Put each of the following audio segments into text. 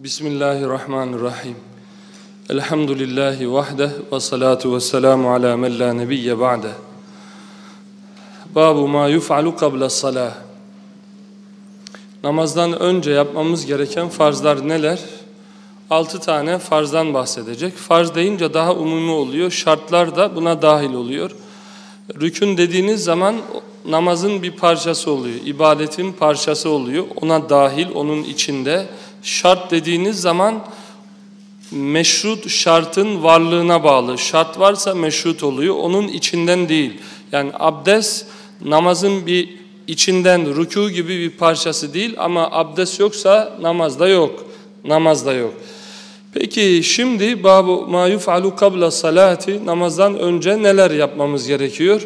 Bismillahirrahmanirrahim. Elhamdülillahi vahde ve salatu ve selamu ala men la nebiyye ba'de. Babu ma yuf'alu qabla salah. Namazdan önce yapmamız gereken farzlar neler? Altı tane farzdan bahsedecek. Farz deyince daha umumi oluyor. Şartlar da buna dahil oluyor. Rükün dediğiniz zaman namazın bir parçası oluyor. ibadetin parçası oluyor. Ona dahil, onun içinde. Şart dediğiniz zaman meşrut şartın varlığına bağlı. Şart varsa meşrut oluyor. Onun içinden değil. Yani abdest namazın bir içinden ruku gibi bir parçası değil ama abdest yoksa namaz da yok. Namaz da yok. Peki şimdi babu ma yuf'alu kabla salati namazdan önce neler yapmamız gerekiyor?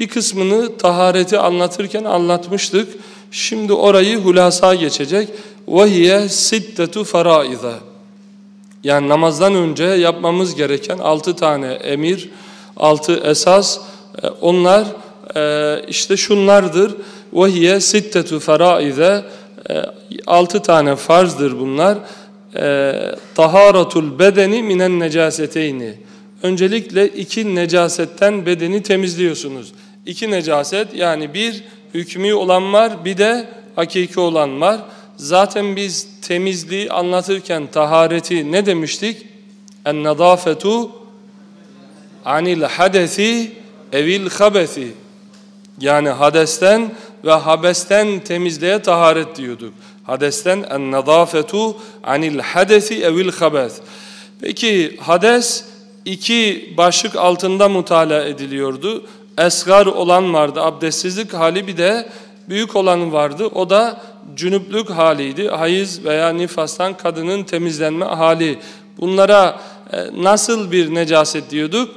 Bir kısmını tahareti anlatırken anlatmıştık. Şimdi orayı hulasa geçecek. وَهِيَ سِدَّةُ فَرَائِذَ Yani namazdan önce yapmamız gereken altı tane emir, altı esas. E, onlar e, işte şunlardır. وَهِيَ سِدَّةُ فَرَائِذَ Altı tane farzdır bunlar. E, taharatul bedeni minen necaseteyni. Öncelikle iki necasetten bedeni temizliyorsunuz. İki necaset yani bir hükmü olan var bir de hakiki olan var. Zaten biz temizliği anlatırken tahareti ne demiştik? En nadafetu anil hadesi evil habesi. Yani hadesten ve habesten temizliğe taharet diyorduk. Hadesten en nadafetu anil hadesi evil habes. Peki hades iki başlık altında mutala ediliyordu. Esgar olan vardı, abdestsizlik hali bir de büyük olan vardı. O da cünüplük haliydi. Hayız veya nifastan kadının temizlenme hali. Bunlara e, nasıl bir necaset diyorduk?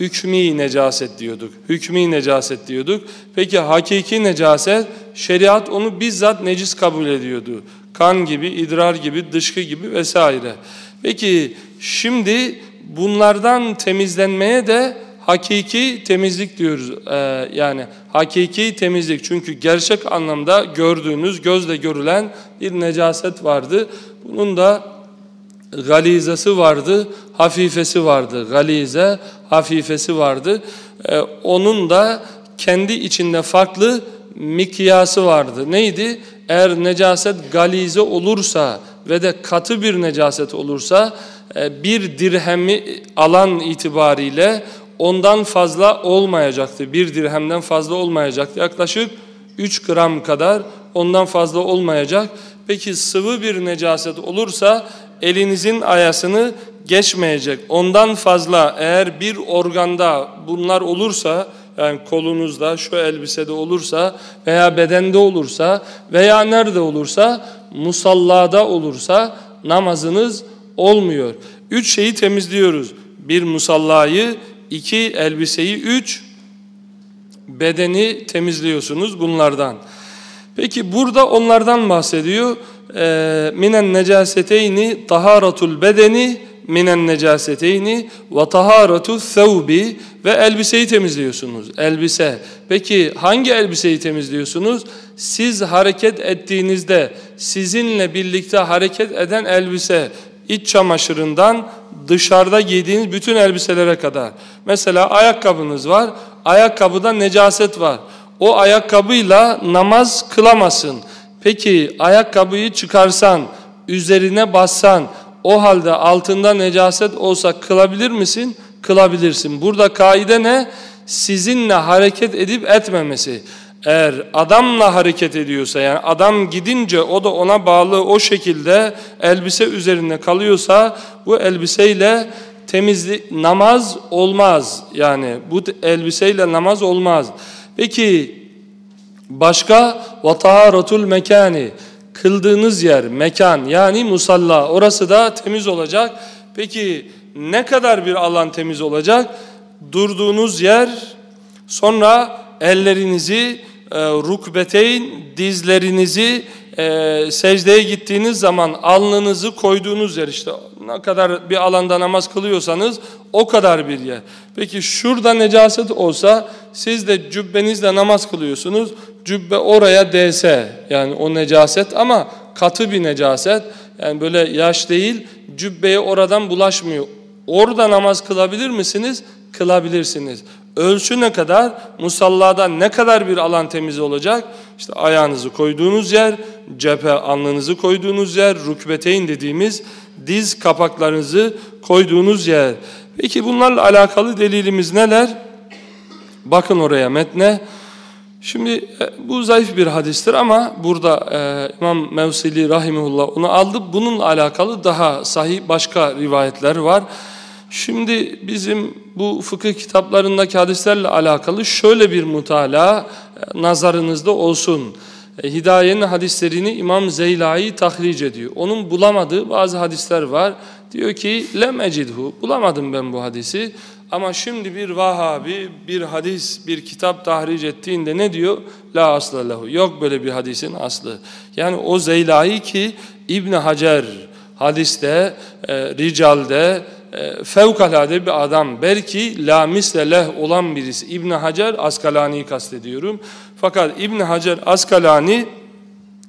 Hükmi necaset diyorduk. Hükmi necaset diyorduk. Peki hakiki necaset, şeriat onu bizzat necis kabul ediyordu. Kan gibi, idrar gibi, dışkı gibi vesaire. Peki şimdi bunlardan temizlenmeye de hakiki temizlik diyoruz. Ee, yani hakiki temizlik çünkü gerçek anlamda gördüğünüz, gözle görülen bir necaset vardı. Bunun da galizesi vardı, hafifesi vardı. Galize, hafifesi vardı. Ee, onun da kendi içinde farklı mikyası vardı. Neydi? Eğer necaset galize olursa ve de katı bir necaset olursa e, bir dirhemi alan itibariyle ondan fazla olmayacaktı. Bir dirhemden fazla olmayacaktı. Yaklaşık 3 gram kadar ondan fazla olmayacak. Peki sıvı bir necaset olursa elinizin ayasını geçmeyecek. Ondan fazla eğer bir organda bunlar olursa yani kolunuzda şu elbisede olursa veya bedende olursa veya nerede olursa musallada olursa namazınız olmuyor. Üç şeyi temizliyoruz. Bir musallayı, iki elbiseyi, üç bedeni temizliyorsunuz bunlardan. Peki burada onlardan bahsediyor. Ee, minen necaseteyni taharatul bedeni minen necaseteyni ve taharatu thawbi ve elbiseyi temizliyorsunuz. Elbise. Peki hangi elbiseyi temizliyorsunuz? Siz hareket ettiğinizde sizinle birlikte hareket eden elbise iç çamaşırından dışarıda giydiğiniz bütün elbiselere kadar. Mesela ayakkabınız var. Ayakkabıda necaset var. O ayakkabıyla namaz kılamasın. Peki ayakkabıyı çıkarsan, üzerine bassan, o halde altında necaset olsa kılabilir misin? Kılabilirsin. Burada kaide ne? Sizinle hareket edip etmemesi. Eğer adamla hareket ediyorsa yani adam gidince o da ona bağlı o şekilde elbise üzerinde kalıyorsa bu elbiseyle temizlik namaz olmaz. Yani bu elbiseyle namaz olmaz. Peki başka vataharatul mekani kıldığınız yer mekan yani musalla orası da temiz olacak. Peki ne kadar bir alan temiz olacak? Durduğunuz yer sonra ellerinizi e, rukbeteyn dizlerinizi e, secdeye gittiğiniz zaman alnınızı koyduğunuz yer işte ne kadar bir alanda namaz kılıyorsanız o kadar bir yer. Peki şurada necaset olsa siz de cübbenizle namaz kılıyorsunuz. Cübbe oraya değse yani o necaset ama katı bir necaset Yani böyle yaş değil, cübbeye oradan bulaşmıyor. Orada namaz kılabilir misiniz? Kılabilirsiniz. Ölçü ne kadar? Musallada ne kadar bir alan temiz olacak? İşte ayağınızı koyduğunuz yer, cephe alnınızı koyduğunuz yer, rükbeteyn dediğimiz diz kapaklarınızı koyduğunuz yer. Peki bunlarla alakalı delilimiz neler? Bakın oraya metne. Şimdi e, bu zayıf bir hadistir ama burada e, İmam Mevsili Rahimullah onu aldı. Bununla alakalı daha sahih başka rivayetler var. Şimdi bizim bu fıkıh kitaplarındaki hadislerle alakalı şöyle bir mutala e, nazarınızda olsun. E, Hidaye'nin hadislerini İmam Zeylai tahric ediyor. Onun bulamadığı bazı hadisler var. Diyor ki lem ecidhu bulamadım ben bu hadisi. Ama şimdi bir Vahabi bir hadis bir kitap tahric ettiğinde ne diyor? La asla lehu. Yok böyle bir hadisin aslı. Yani o Zeylai ki İbn Hacer hadiste, e, ricalde e, fevkalade bir adam. Belki la misle leh olan birisi. İbn Hacer Askalani'yi kastediyorum. Fakat İbn Hacer Askalani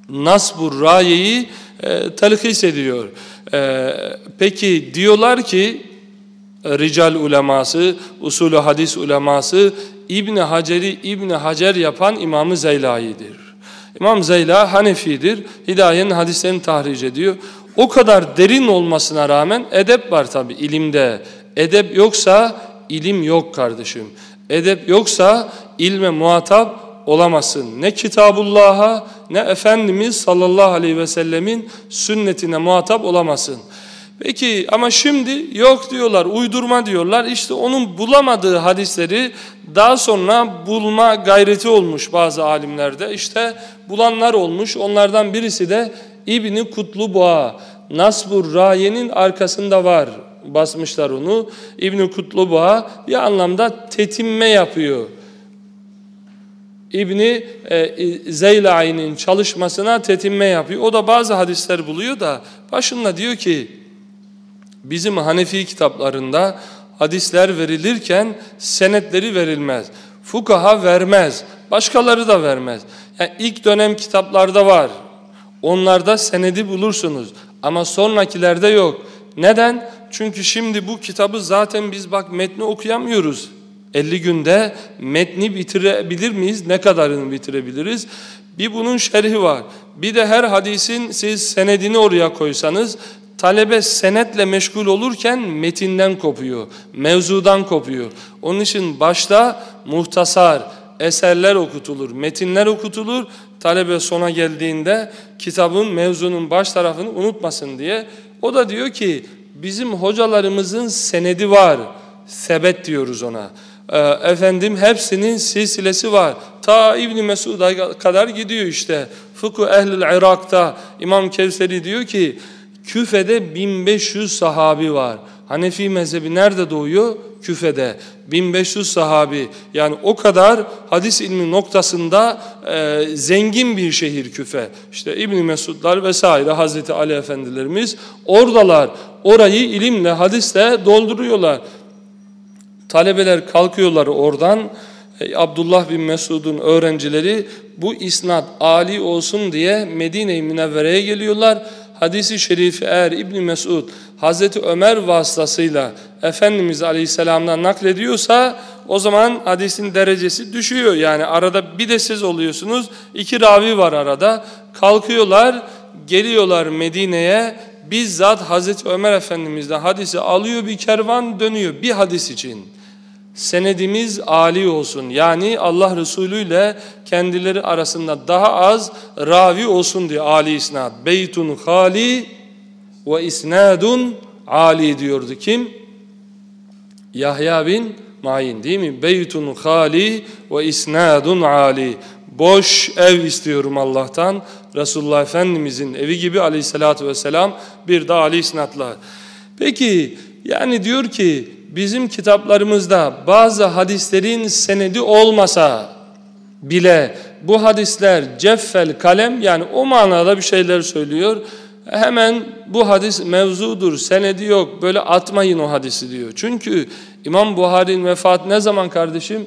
Nasbur Raye'yi e, telhis ediyor. E, peki diyorlar ki rical uleması, usulü hadis uleması İbn Hacer'i İbn Hacer yapan İmam-ı Zeylai'dir. İmam Zeyla Hanefi'dir. Hidaye'nin hadislerini tahric ediyor. O kadar derin olmasına rağmen edep var tabi ilimde. Edep yoksa ilim yok kardeşim. Edep yoksa ilme muhatap olamazsın. Ne Kitabullah'a ne Efendimiz sallallahu aleyhi ve sellemin sünnetine muhatap olamazsın. Peki ama şimdi yok diyorlar, uydurma diyorlar. İşte onun bulamadığı hadisleri daha sonra bulma gayreti olmuş bazı alimlerde. İşte bulanlar olmuş. Onlardan birisi de İbni Kutluboğa. Nasbur Raye'nin arkasında var. Basmışlar onu. İbni Kutluboğa bir anlamda tetinme yapıyor. İbni e, Zeylai'nin çalışmasına tetinme yapıyor. O da bazı hadisler buluyor da başında diyor ki bizim Hanefi kitaplarında hadisler verilirken senetleri verilmez. Fukaha vermez. Başkaları da vermez. Yani ilk dönem kitaplarda var. Onlarda senedi bulursunuz. Ama sonrakilerde yok. Neden? Çünkü şimdi bu kitabı zaten biz bak metni okuyamıyoruz. 50 günde metni bitirebilir miyiz? Ne kadarını bitirebiliriz? Bir bunun şerhi var. Bir de her hadisin siz senedini oraya koysanız talebe senetle meşgul olurken metinden kopuyor, mevzudan kopuyor. Onun için başta muhtasar, eserler okutulur, metinler okutulur. Talebe sona geldiğinde kitabın, mevzunun baş tarafını unutmasın diye. O da diyor ki bizim hocalarımızın senedi var, sebet diyoruz ona. Ee, efendim hepsinin silsilesi var. Ta İbn Mesud'a kadar gidiyor işte. Fıkhu Ehlül Irak'ta İmam Kevseri diyor ki Küfe'de 1500 sahabi var. Hanefi mezhebi nerede doğuyor? Küfe'de. 1500 sahabi. Yani o kadar hadis ilmi noktasında e, zengin bir şehir Küfe. İşte İbn Mesudlar vesaire Hazreti Ali Efendilerimiz oradalar. Orayı ilimle, hadisle dolduruyorlar. Talebeler kalkıyorlar oradan. E, Abdullah bin Mesud'un öğrencileri bu isnat ali olsun diye Medine-i Münevvere'ye geliyorlar. Hadisi şerifi eğer İbn Mesud Hazreti Ömer vasıtasıyla Efendimiz Aleyhisselam'dan naklediyorsa o zaman hadisin derecesi düşüyor. Yani arada bir de siz oluyorsunuz. iki ravi var arada. Kalkıyorlar, geliyorlar Medine'ye. Bizzat Hazreti Ömer Efendimiz'den hadisi alıyor bir kervan dönüyor bir hadis için. Senedimiz Ali olsun. Yani Allah Resulü ile kendileri arasında daha az ravi olsun diye Ali isnad. Beytun hali ve isnadun ali diyordu kim? Yahya bin Ma'in değil mi? Beytun hali ve isnadun ali. Boş ev istiyorum Allah'tan. Resulullah Efendimizin evi gibi aleyhissalatü vesselam bir de Ali isnatlar. Peki yani diyor ki bizim kitaplarımızda bazı hadislerin senedi olmasa bile bu hadisler ceffel kalem yani o manada bir şeyler söylüyor. Hemen bu hadis mevzudur, senedi yok, böyle atmayın o hadisi diyor. Çünkü İmam Buhari'nin vefatı ne zaman kardeşim?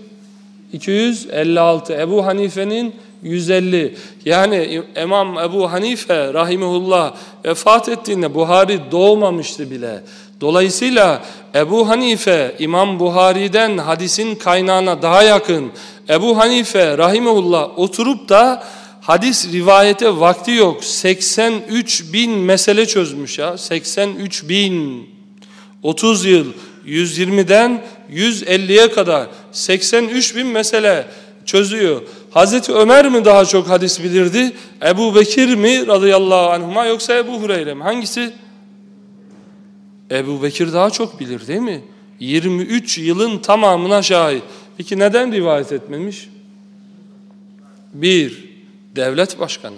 256. Ebu Hanife'nin 150. Yani İmam Ebu Hanife rahimehullah vefat ettiğinde Buhari doğmamıştı bile. Dolayısıyla Ebu Hanife İmam Buhari'den hadisin kaynağına daha yakın. Ebu Hanife rahimehullah oturup da hadis rivayete vakti yok. 83 bin mesele çözmüş ya. 83 bin. 30 yıl 120'den 150'ye kadar 83 bin mesele çözüyor. Hazreti Ömer mi daha çok hadis bilirdi? Ebu Bekir mi radıyallahu anhuma yoksa Ebu Hureyre mi? Hangisi? Ebu Bekir daha çok bilir değil mi? 23 yılın tamamına şahit. Peki neden rivayet etmemiş? Bir, devlet başkanı.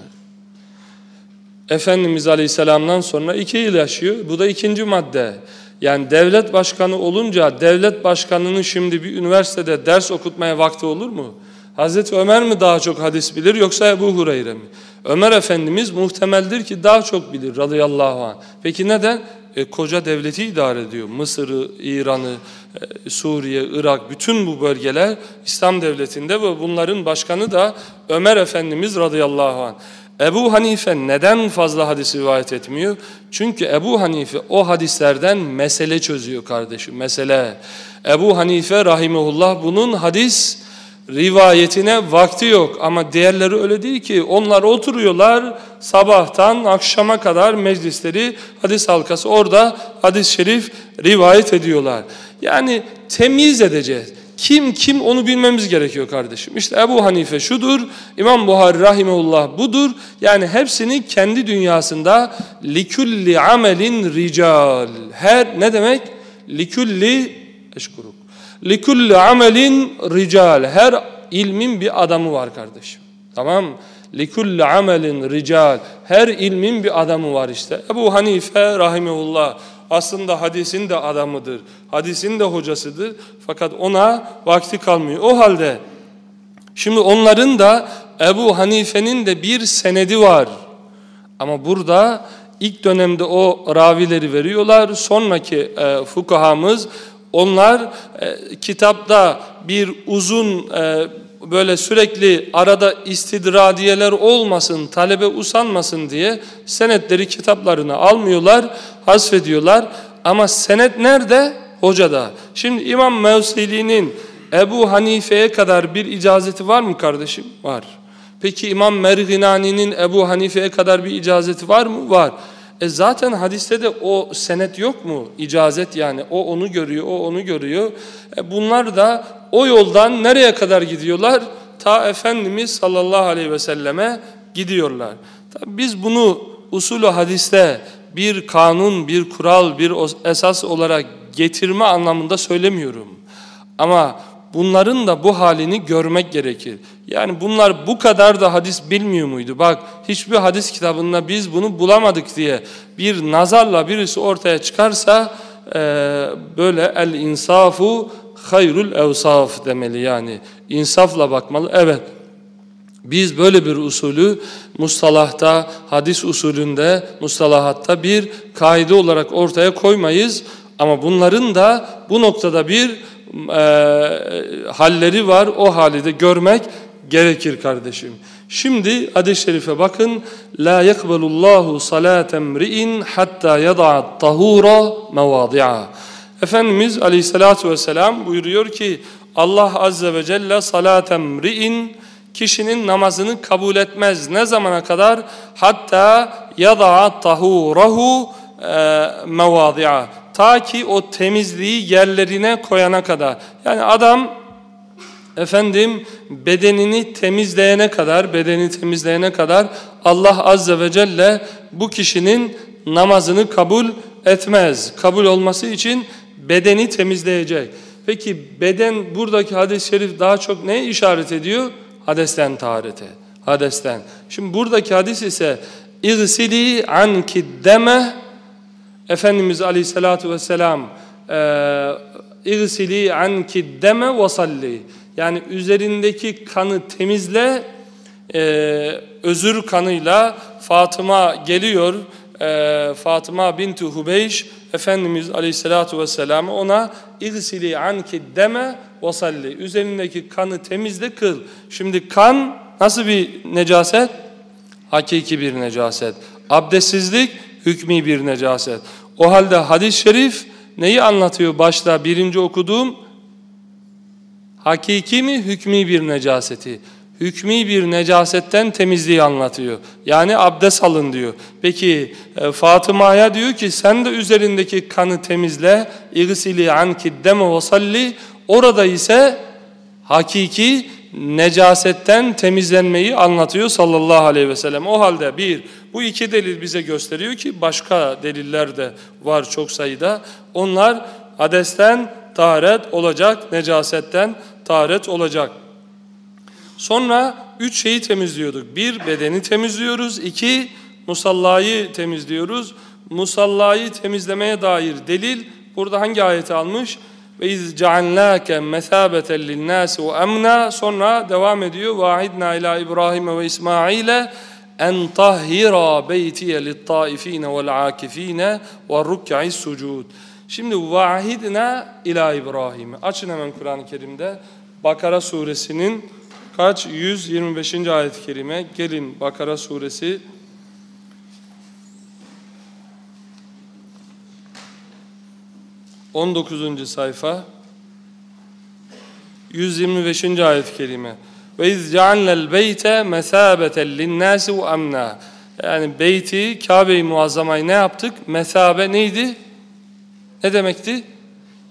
Efendimiz Aleyhisselam'dan sonra iki yıl yaşıyor. Bu da ikinci madde. Yani devlet başkanı olunca devlet başkanının şimdi bir üniversitede ders okutmaya vakti olur mu? Hazreti Ömer mi daha çok hadis bilir yoksa Ebu Hureyre mi? Ömer Efendimiz muhtemeldir ki daha çok bilir radıyallahu anh. Peki neden? E, koca devleti idare ediyor. Mısır'ı, İran'ı, e, Suriye, Irak bütün bu bölgeler İslam devletinde ve bunların başkanı da Ömer Efendimiz radıyallahu anh. Ebu Hanife neden fazla hadis rivayet etmiyor? Çünkü Ebu Hanife o hadislerden mesele çözüyor kardeşim, mesele. Ebu Hanife rahimehullah bunun hadis rivayetine vakti yok ama diğerleri öyle değil ki onlar oturuyorlar sabahtan akşama kadar meclisleri hadis halkası orada hadis şerif rivayet ediyorlar. Yani temiz edeceğiz. Kim kim onu bilmemiz gerekiyor kardeşim. İşte Ebu Hanife şudur, İmam Buhari Rahimullah budur. Yani hepsini kendi dünyasında likulli amelin rical. Her ne demek? Likulli eşkuruk. Likulli amelin rical. Her ilmin bir adamı var kardeşim. Tamam Likulli amelin rical. Her ilmin bir adamı var işte. Ebu Hanife rahimehullah aslında hadisin de adamıdır. Hadisin de hocasıdır. Fakat ona vakti kalmıyor. O halde şimdi onların da Ebu Hanife'nin de bir senedi var. Ama burada ilk dönemde o ravileri veriyorlar. Sonraki e, fukahamız onlar e, kitapta bir uzun e, böyle sürekli arada istidradiyeler olmasın, talebe usanmasın diye senetleri kitaplarına almıyorlar, hasfediyorlar. Ama senet nerede? Hocada. Şimdi İmam Mevsili'nin Ebu Hanife'ye kadar bir icazeti var mı kardeşim? Var. Peki İmam Merginani'nin Ebu Hanife'ye kadar bir icazeti var mı? Var. E zaten hadiste de o senet yok mu? İcazet yani. O onu görüyor, o onu görüyor. E bunlar da o yoldan nereye kadar gidiyorlar? Ta Efendimiz sallallahu aleyhi ve selleme gidiyorlar. Tabii biz bunu usulü hadiste bir kanun, bir kural, bir esas olarak getirme anlamında söylemiyorum. Ama bunların da bu halini görmek gerekir. Yani bunlar bu kadar da hadis bilmiyor muydu? Bak hiçbir hadis kitabında biz bunu bulamadık diye bir nazarla birisi ortaya çıkarsa e, böyle el insafu hayrul evsaf demeli yani. insafla bakmalı. Evet biz böyle bir usulü mustalahta, hadis usulünde, mustalahatta bir kaide olarak ortaya koymayız. Ama bunların da bu noktada bir e, halleri var. O hali de görmek gerekir kardeşim. Şimdi hadis-i şerife bakın. La yekbelullahu salaten ri'in hatta yada'a tahura mevadi'a. Efendimiz aleyhissalatu vesselam buyuruyor ki Allah azze ve celle salaten ri'in kişinin namazını kabul etmez. Ne zamana kadar? Hatta yada'a tahurahu e, mevadi'a. Ta ki o temizliği yerlerine koyana kadar. Yani adam efendim bedenini temizleyene kadar, bedeni temizleyene kadar Allah azze ve celle bu kişinin namazını kabul etmez. Kabul olması için bedeni temizleyecek. Peki beden buradaki hadis-i şerif daha çok neye işaret ediyor? Hadesten taharete. Hadesten. Şimdi buradaki hadis ise İgsili anki deme Efendimiz Aleyhisselatü Vesselam anki deme ve salli yani üzerindeki kanı temizle e, özür kanıyla Fatıma geliyor e, Fatıma binti Hubeyş Efendimiz Aleyhisselatü Vesselam ona İgsili anki deme ve salli üzerindeki kanı temizle kıl. Şimdi kan nasıl bir necaset? Hakiki bir necaset. Abdestsizlik hükmi bir necaset. O halde hadis-i şerif neyi anlatıyor başta birinci okuduğum? Hakiki mi hükmi bir necaseti? Hükmi bir necasetten temizliği anlatıyor. Yani abdest alın diyor. Peki e, Fatıma'ya diyor ki sen de üzerindeki kanı temizle. İgsili anki deme ve salli. Orada ise hakiki necasetten temizlenmeyi anlatıyor sallallahu aleyhi ve sellem. O halde bir, bu iki delil bize gösteriyor ki başka deliller de var çok sayıda. Onlar adesten taharet olacak, necasetten taharet olacak. Sonra üç şeyi temizliyorduk. Bir, bedeni temizliyoruz. İki, musallayı temizliyoruz. Musallayı temizlemeye dair delil burada hangi ayeti almış? Ve iz ceallâke mesâbeten linnâsi ve emna sonra devam ediyor. Vahidna ila İbrahim ve İsmail'e en tahhira beytiye littâifîne vel âkifîne ve rukka'i sucud. Şimdi vahidna ila İbrahim. Açın hemen Kur'an-ı Kerim'de. Bakara suresinin kaç? 125. ayet-i kerime. Gelin Bakara suresi 19. sayfa 125. ayet-i kerime. Ve iz cealnel beyte mesabeten linnâsi ve amna. Yani beyti, Kabe-i Muazzama'yı ne yaptık? Mesabe neydi? Ne demekti?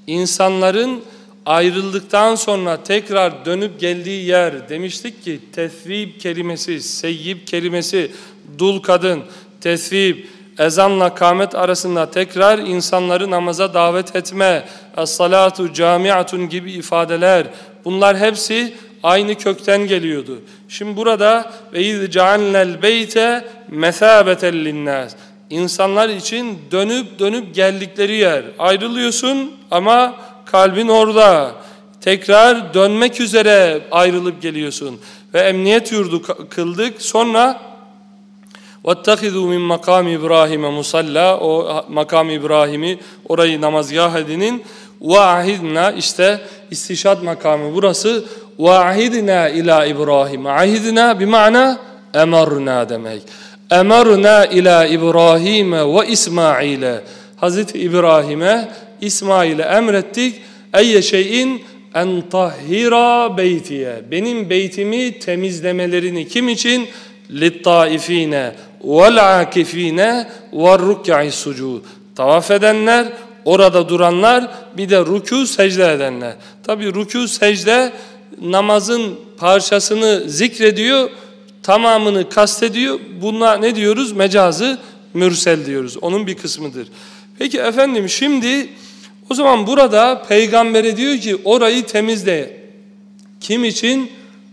İnsanların ayrıldıktan sonra tekrar dönüp geldiği yer demiştik ki tesvib kelimesi, seyyib kelimesi, dul kadın, tesvib, ezanla kâmet arasında tekrar insanları namaza davet etme, es-salatu camiatun gibi ifadeler bunlar hepsi aynı kökten geliyordu. Şimdi burada ve iz cealnel beyte mesabeten linnas. İnsanlar için dönüp dönüp geldikleri yer. Ayrılıyorsun ama kalbin orada. Tekrar dönmek üzere ayrılıp geliyorsun. Ve emniyet yurdu kıldık. Sonra وَاتَّخِذُوا مِنْ مَقَامِ İbrahim'e musalla O makam İbrahim'i orayı namazgah edinin. وَاَعِدْنَا işte istişad makamı burası. وَاَعِدْنَا ila İbrahim. Ahidna bir mana emarna demek. Emarna ila İbrahim ve İsmail'e. Hazreti İbrahim'e, İsmail'e emrettik. Eyye şeyin en tahhira beytiye. Benim beytimi temizlemelerini kim için? Littaifine vel akifine ve rük'i sucud. Tavaf edenler, orada duranlar, bir de rükû secde edenler. Tabi rükû secde namazın parçasını zikrediyor, tamamını kastediyor. Bunlar ne diyoruz? Mecazı mürsel diyoruz. Onun bir kısmıdır. Peki efendim şimdi o zaman burada peygambere diyor ki orayı temizle. Kim için?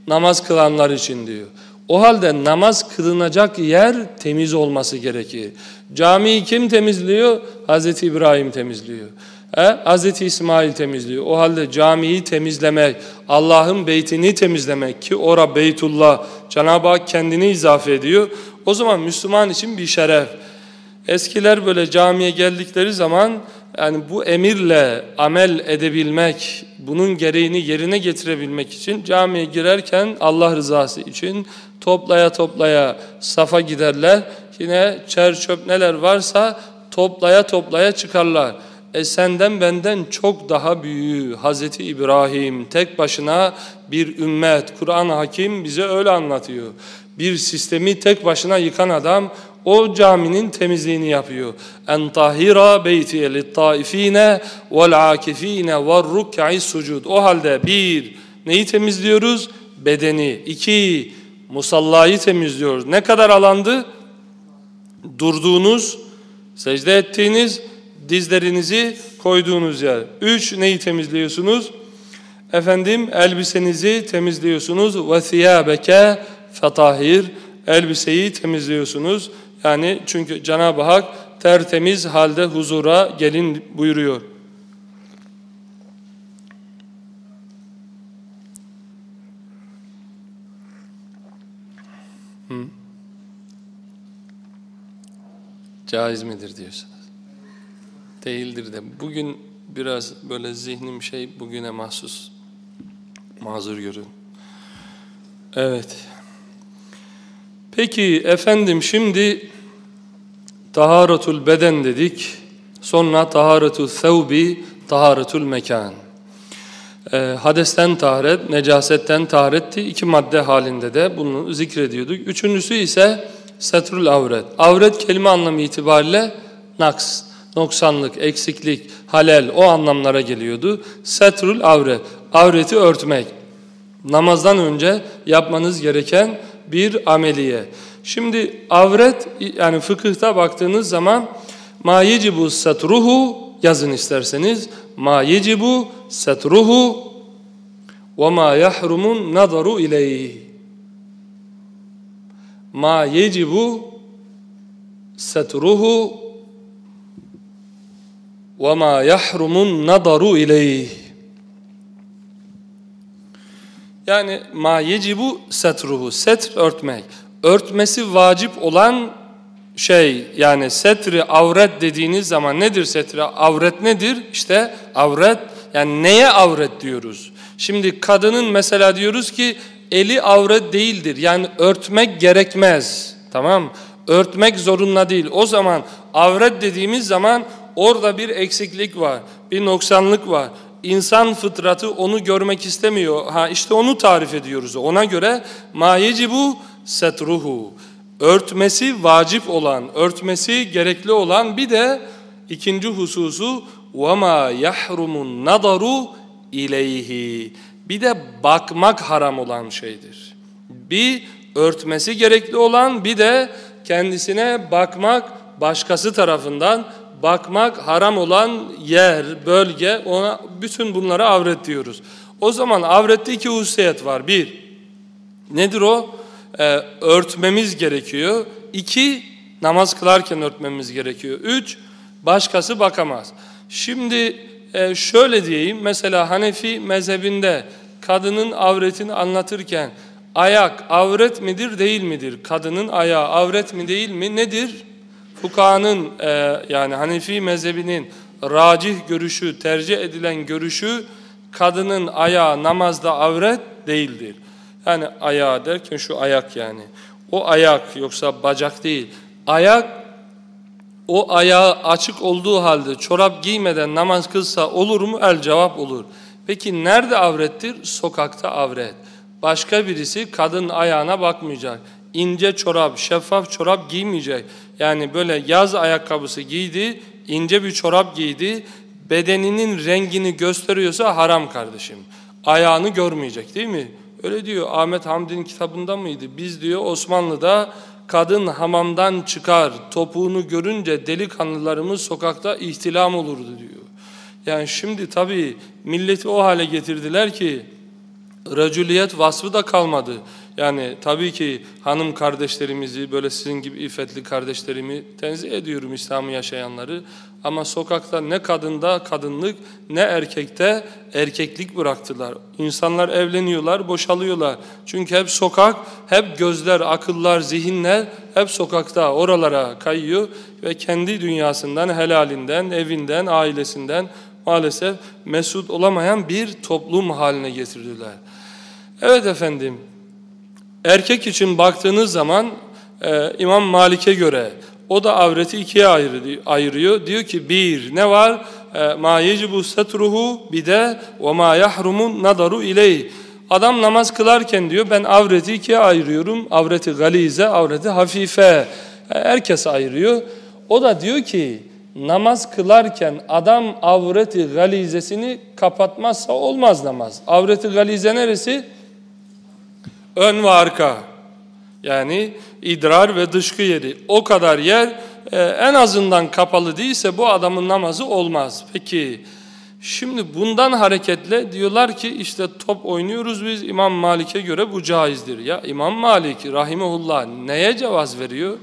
Namaz kılanlar için diyor. O halde namaz kılınacak yer temiz olması gerekir. Camiyi kim temizliyor? Hazreti İbrahim temizliyor. He? Hazreti İsmail temizliyor. O halde camiyi temizlemek, Allah'ın beytini temizlemek ki ora Beytullah, Cenab-ı Hak kendini izafe ediyor. O zaman Müslüman için bir şeref. Eskiler böyle camiye geldikleri zaman yani bu emirle amel edebilmek, bunun gereğini yerine getirebilmek için camiye girerken Allah rızası için toplaya toplaya safa giderler. Yine çer çöp neler varsa toplaya toplaya çıkarlar. E senden benden çok daha büyüğü Hazreti İbrahim tek başına bir ümmet. Kur'an Hakim bize öyle anlatıyor. Bir sistemi tek başına yıkan adam o caminin temizliğini yapıyor. En tahira beyti lit-taifine vel-akifine ve'r-ruk'i sucud. O halde bir neyi temizliyoruz? Bedeni. İki musallayı temizliyoruz. Ne kadar alandı? Durduğunuz, secde ettiğiniz, dizlerinizi koyduğunuz yer. Üç, neyi temizliyorsunuz? Efendim, elbisenizi temizliyorsunuz. Ve thiyâbeke fetahir. Elbiseyi temizliyorsunuz. Yani çünkü Cenab-ı Hak tertemiz halde huzura gelin buyuruyor. Hı. Caiz midir diyorsunuz? Değildir de. Bugün biraz böyle zihnim şey bugüne mahsus. Mazur görün. Evet. Peki efendim şimdi taharatul beden dedik. Sonra taharatul thevbi, taharatul mekan. E, hadesten taharet, necasetten taharetti. iki madde halinde de bunu zikrediyorduk. Üçüncüsü ise setrul avret. Avret kelime anlamı itibariyle naks, noksanlık, eksiklik, halel o anlamlara geliyordu. Setrul avret, avreti örtmek. Namazdan önce yapmanız gereken bir ameliye. Şimdi avret yani fıkıhta baktığınız zaman ma yecibu satruhu yazın isterseniz ma yecibu satruhu ve ma yahrumun nadaru ileyh ma yecibu satruhu ve ma yahrumun nadaru ileyh yani ma yecibu setruhu setr örtmek örtmesi vacip olan şey yani setri avret dediğiniz zaman nedir setri avret nedir? İşte avret yani neye avret diyoruz? Şimdi kadının mesela diyoruz ki eli avret değildir. Yani örtmek gerekmez. Tamam? Örtmek zorunda değil. O zaman avret dediğimiz zaman orada bir eksiklik var. Bir noksanlık var İnsan fıtratı onu görmek istemiyor. Ha işte onu tarif ediyoruz. Ona göre ma bu setruhu örtmesi vacip olan, örtmesi gerekli olan bir de ikinci hususu وَمَا يَحْرُمُ النَّظَرُ ileyhi. Bir de bakmak haram olan şeydir. Bir örtmesi gerekli olan bir de kendisine bakmak başkası tarafından bakmak haram olan yer, bölge ona bütün bunlara avret diyoruz. O zaman avrette iki hususiyet var. Bir, nedir o? e, örtmemiz gerekiyor. İki, namaz kılarken örtmemiz gerekiyor. Üç, başkası bakamaz. Şimdi e, şöyle diyeyim, mesela Hanefi mezhebinde kadının avretini anlatırken ayak avret midir değil midir? Kadının ayağı avret mi değil mi? Nedir? Fukahanın e, yani Hanefi mezhebinin racih görüşü, tercih edilen görüşü kadının ayağı namazda avret değildir. Yani ayağı derken şu ayak yani. O ayak yoksa bacak değil. Ayak o ayağı açık olduğu halde çorap giymeden namaz kılsa olur mu? El cevap olur. Peki nerede avrettir? Sokakta avret. Başka birisi kadın ayağına bakmayacak. İnce çorap, şeffaf çorap giymeyecek. Yani böyle yaz ayakkabısı giydi, ince bir çorap giydi. Bedeninin rengini gösteriyorsa haram kardeşim. Ayağını görmeyecek değil mi? Öyle diyor Ahmet Hamdi'nin kitabında mıydı? Biz diyor Osmanlı'da kadın hamamdan çıkar topuğunu görünce delikanlılarımız sokakta ihtilam olurdu diyor. Yani şimdi tabii milleti o hale getirdiler ki racüliyet vasfı da kalmadı. Yani tabii ki hanım kardeşlerimizi böyle sizin gibi iffetli kardeşlerimi tenzih ediyorum İslam'ı yaşayanları. Ama sokakta ne kadında kadınlık ne erkekte erkeklik bıraktılar. İnsanlar evleniyorlar, boşalıyorlar. Çünkü hep sokak, hep gözler, akıllar, zihinler hep sokakta, oralara kayıyor ve kendi dünyasından, helalinden, evinden, ailesinden maalesef mesut olamayan bir toplum haline getirdiler. Evet efendim, erkek için baktığınız zaman e, İmam Malik'e göre o da avreti ikiye ayırıyor. Diyor ki bir ne var? E, ma yecibu setruhu bir de ve ma yahrumun nadaru ileyh. Adam namaz kılarken diyor ben avreti ikiye ayırıyorum. Avreti galize, avreti hafife. E, herkes ayırıyor. O da diyor ki namaz kılarken adam avreti galizesini kapatmazsa olmaz namaz. Avreti galize neresi? Ön ve arka. Yani idrar ve dışkı yeri. O kadar yer e, en azından kapalı değilse bu adamın namazı olmaz. Peki şimdi bundan hareketle diyorlar ki işte top oynuyoruz biz İmam Malik'e göre bu caizdir. Ya İmam Malik rahimehullah neye cevaz veriyor?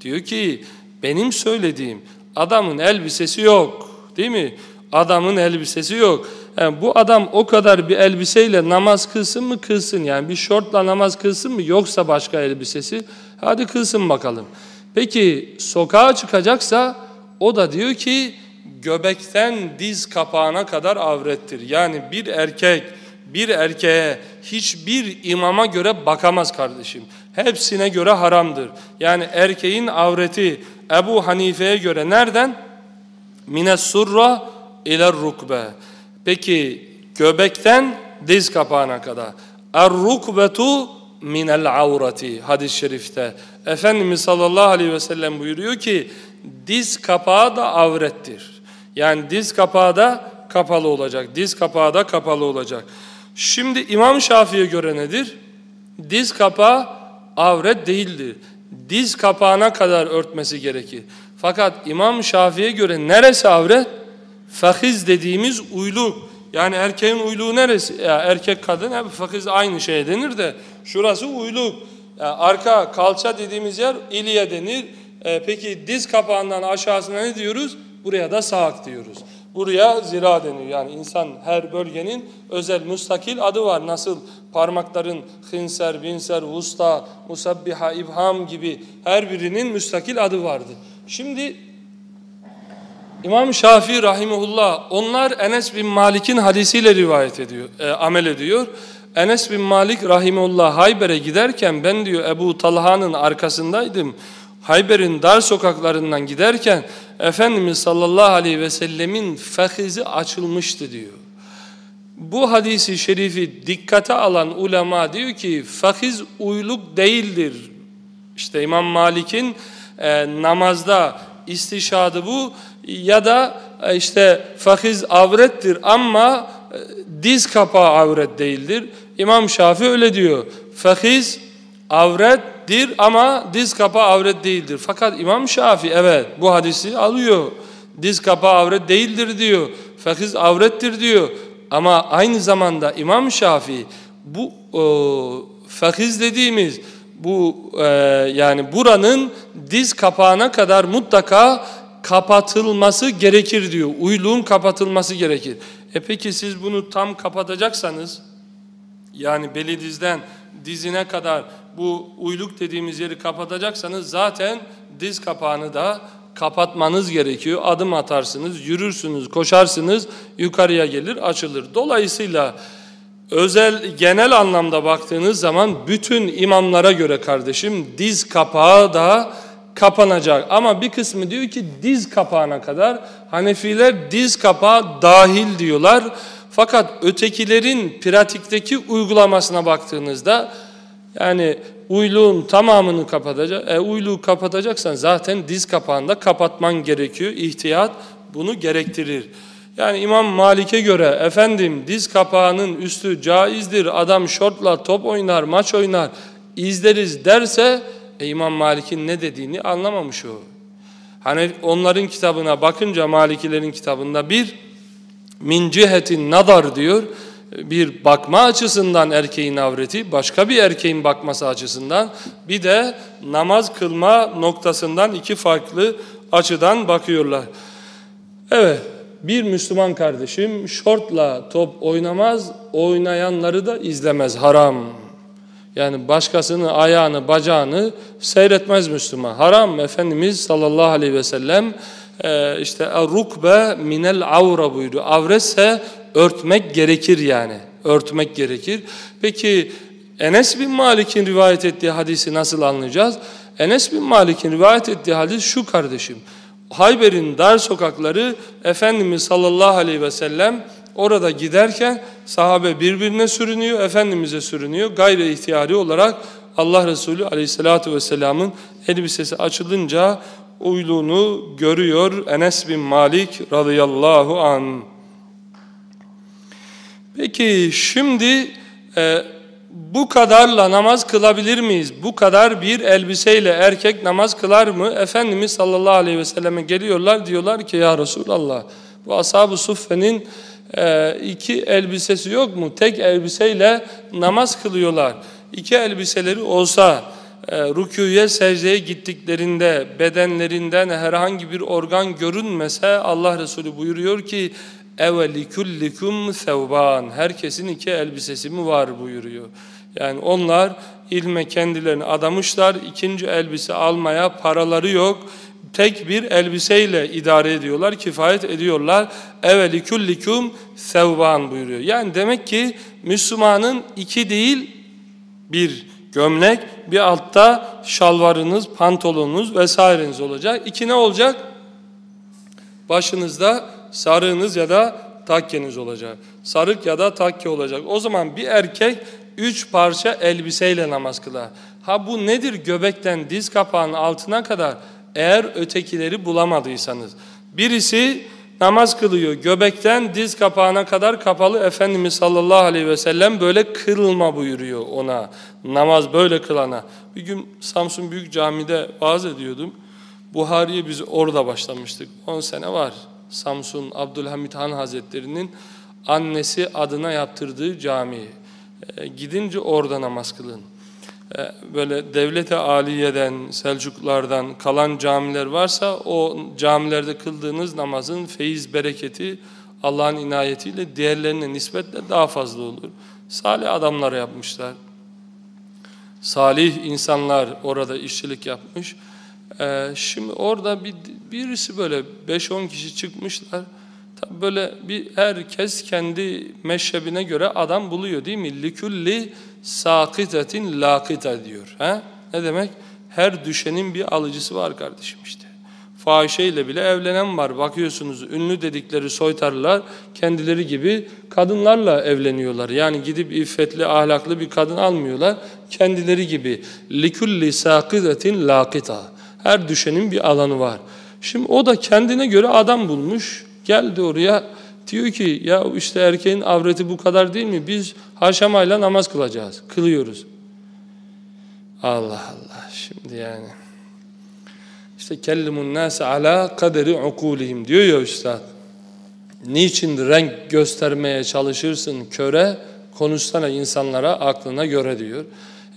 Diyor ki benim söylediğim adamın elbisesi yok değil mi? Adamın elbisesi yok. Yani bu adam o kadar bir elbiseyle namaz kılsın mı kılsın yani bir şortla namaz kılsın mı yoksa başka elbisesi hadi kılsın bakalım. Peki sokağa çıkacaksa o da diyor ki göbekten diz kapağına kadar avrettir. Yani bir erkek bir erkeğe hiçbir imama göre bakamaz kardeşim. hepsine göre haramdır. Yani erkeğin avreti Ebu Hanife'ye göre nereden? Mines surra iler rukbe. Peki göbekten diz kapağına kadar. Er rukbetu minel avrati hadis-i şerifte. Efendimiz sallallahu aleyhi ve sellem buyuruyor ki diz kapağı da avrettir. Yani diz kapağı da kapalı olacak. Diz kapağı da kapalı olacak. Şimdi İmam Şafii'ye göre nedir? Diz kapağı avret değildir. Diz kapağına kadar örtmesi gerekir. Fakat İmam Şafii'ye göre neresi avret? Fakiz dediğimiz uyluk. Yani erkeğin uyluğu neresi? Ya erkek kadın hep fakiz aynı şey denir de şurası uyluk. Yani arka kalça dediğimiz yer iliye denir. E, peki diz kapağından aşağısına ne diyoruz? Buraya da sağak diyoruz. Buraya zira deniyor. Yani insan her bölgenin özel müstakil adı var. Nasıl parmakların hinser, binser, vusta, musabbiha, ibham gibi her birinin müstakil adı vardı. Şimdi İmam Şafii rahimullah onlar Enes bin Malik'in hadisiyle rivayet ediyor, e, amel ediyor. Enes bin Malik rahimullah Hayber'e giderken ben diyor Ebu Talha'nın arkasındaydım. Hayber'in dar sokaklarından giderken Efendimiz sallallahu aleyhi ve sellemin fehizi açılmıştı diyor. Bu hadisi şerifi dikkate alan ulema diyor ki fehiz uyluk değildir. İşte İmam Malik'in e, namazda istişadı bu ya da e, işte fakiz avrettir ama e, diz kapağı avret değildir. İmam Şafii öyle diyor. Fakiz avrettir ama diz kapağı avret değildir. Fakat İmam Şafii evet bu hadisi alıyor. Diz kapağı avret değildir diyor. Fakiz avrettir diyor. Ama aynı zamanda İmam Şafii bu o, fakiz dediğimiz bu e, yani buranın diz kapağına kadar mutlaka kapatılması gerekir diyor. Uyluğun kapatılması gerekir. E peki siz bunu tam kapatacaksanız yani beli dizden dizine kadar bu uyluk dediğimiz yeri kapatacaksanız zaten diz kapağını da kapatmanız gerekiyor. Adım atarsınız, yürürsünüz, koşarsınız, yukarıya gelir, açılır. Dolayısıyla özel genel anlamda baktığınız zaman bütün imamlara göre kardeşim diz kapağı da kapanacak. Ama bir kısmı diyor ki diz kapağına kadar. Hanefiler diz kapağı dahil diyorlar. Fakat ötekilerin pratikteki uygulamasına baktığınızda yani uyluğun tamamını kapatacak. E, uyluğu kapatacaksan zaten diz kapağında kapatman gerekiyor. İhtiyat bunu gerektirir. Yani İmam Malik'e göre efendim diz kapağının üstü caizdir. Adam şortla top oynar, maç oynar, izleriz derse e, İmam Malik'in ne dediğini anlamamış o. Hani onların kitabına bakınca Malikilerin kitabında bir min cihetin nadar diyor. Bir bakma açısından erkeğin avreti, başka bir erkeğin bakması açısından, bir de namaz kılma noktasından iki farklı açıdan bakıyorlar. Evet, bir Müslüman kardeşim şortla top oynamaz, oynayanları da izlemez, haram. Yani başkasının ayağını, bacağını seyretmez Müslüman. Haram Efendimiz sallallahu aleyhi ve sellem e, işte rukbe minel avra buyuruyor. Avretse örtmek gerekir yani. Örtmek gerekir. Peki Enes bin Malik'in rivayet ettiği hadisi nasıl anlayacağız? Enes bin Malik'in rivayet ettiği hadis şu kardeşim. Hayber'in dar sokakları Efendimiz sallallahu aleyhi ve sellem orada giderken sahabe birbirine sürünüyor, Efendimiz'e sürünüyor. Gayri ihtiyari olarak Allah Resulü aleyhissalatu vesselamın elbisesi açılınca uyluğunu görüyor Enes bin Malik radıyallahu an. Peki şimdi e, bu kadarla namaz kılabilir miyiz? Bu kadar bir elbiseyle erkek namaz kılar mı? Efendimiz sallallahu aleyhi ve selleme geliyorlar diyorlar ki ya Resulallah bu ashab-ı suffenin iki elbisesi yok mu? Tek elbiseyle namaz kılıyorlar. İki elbiseleri olsa e, rüküye secdeye gittiklerinde bedenlerinden herhangi bir organ görünmese Allah Resulü buyuruyor ki evveli kullikum sevban herkesin iki elbisesi mi var buyuruyor. Yani onlar ilme kendilerini adamışlar ikinci elbise almaya paraları yok tek bir elbiseyle idare ediyorlar, kifayet ediyorlar. Eveli kullikum sevban buyuruyor. Yani demek ki Müslümanın iki değil bir gömlek, bir altta şalvarınız, pantolonunuz vesaireniz olacak. İki ne olacak? Başınızda sarığınız ya da takkeniz olacak. Sarık ya da takke olacak. O zaman bir erkek üç parça elbiseyle namaz kılar. Ha bu nedir? Göbekten diz kapağının altına kadar eğer ötekileri bulamadıysanız. Birisi namaz kılıyor. Göbekten diz kapağına kadar kapalı Efendimiz sallallahu aleyhi ve sellem böyle kılma buyuruyor ona. Namaz böyle kılana. Bir gün Samsun Büyük Cami'de vaaz ediyordum. Buhari'ye biz orada başlamıştık. 10 sene var. Samsun Abdülhamit Han Hazretleri'nin annesi adına yaptırdığı cami. E, gidince orada namaz kılın. E, böyle devlete aliyeden, Selçuklardan kalan camiler varsa o camilerde kıldığınız namazın feyiz, bereketi Allah'ın inayetiyle diğerlerine nispetle daha fazla olur. Salih adamlar yapmışlar. Salih insanlar orada işçilik yapmış. Ee, şimdi orada bir, birisi böyle 5-10 kişi çıkmışlar. Tabi böyle bir herkes kendi meşrebine göre adam buluyor değil mi? Likulli sakitetin lakita diyor. Ha? Ne demek? Her düşenin bir alıcısı var kardeşim işte. Fahişeyle bile evlenen var. Bakıyorsunuz ünlü dedikleri soytarlar kendileri gibi kadınlarla evleniyorlar. Yani gidip iffetli, ahlaklı bir kadın almıyorlar. Kendileri gibi. Likulli sakitetin lakita. Her düşenin bir alanı var. Şimdi o da kendine göre adam bulmuş. Geldi oraya diyor ki ya işte erkeğin avreti bu kadar değil mi? Biz haşamayla namaz kılacağız. Kılıyoruz. Allah Allah şimdi yani. İşte kellimun nase ala kaderi ukulihim diyor ya üstad. Niçin renk göstermeye çalışırsın köre? Konuşsana insanlara aklına göre diyor.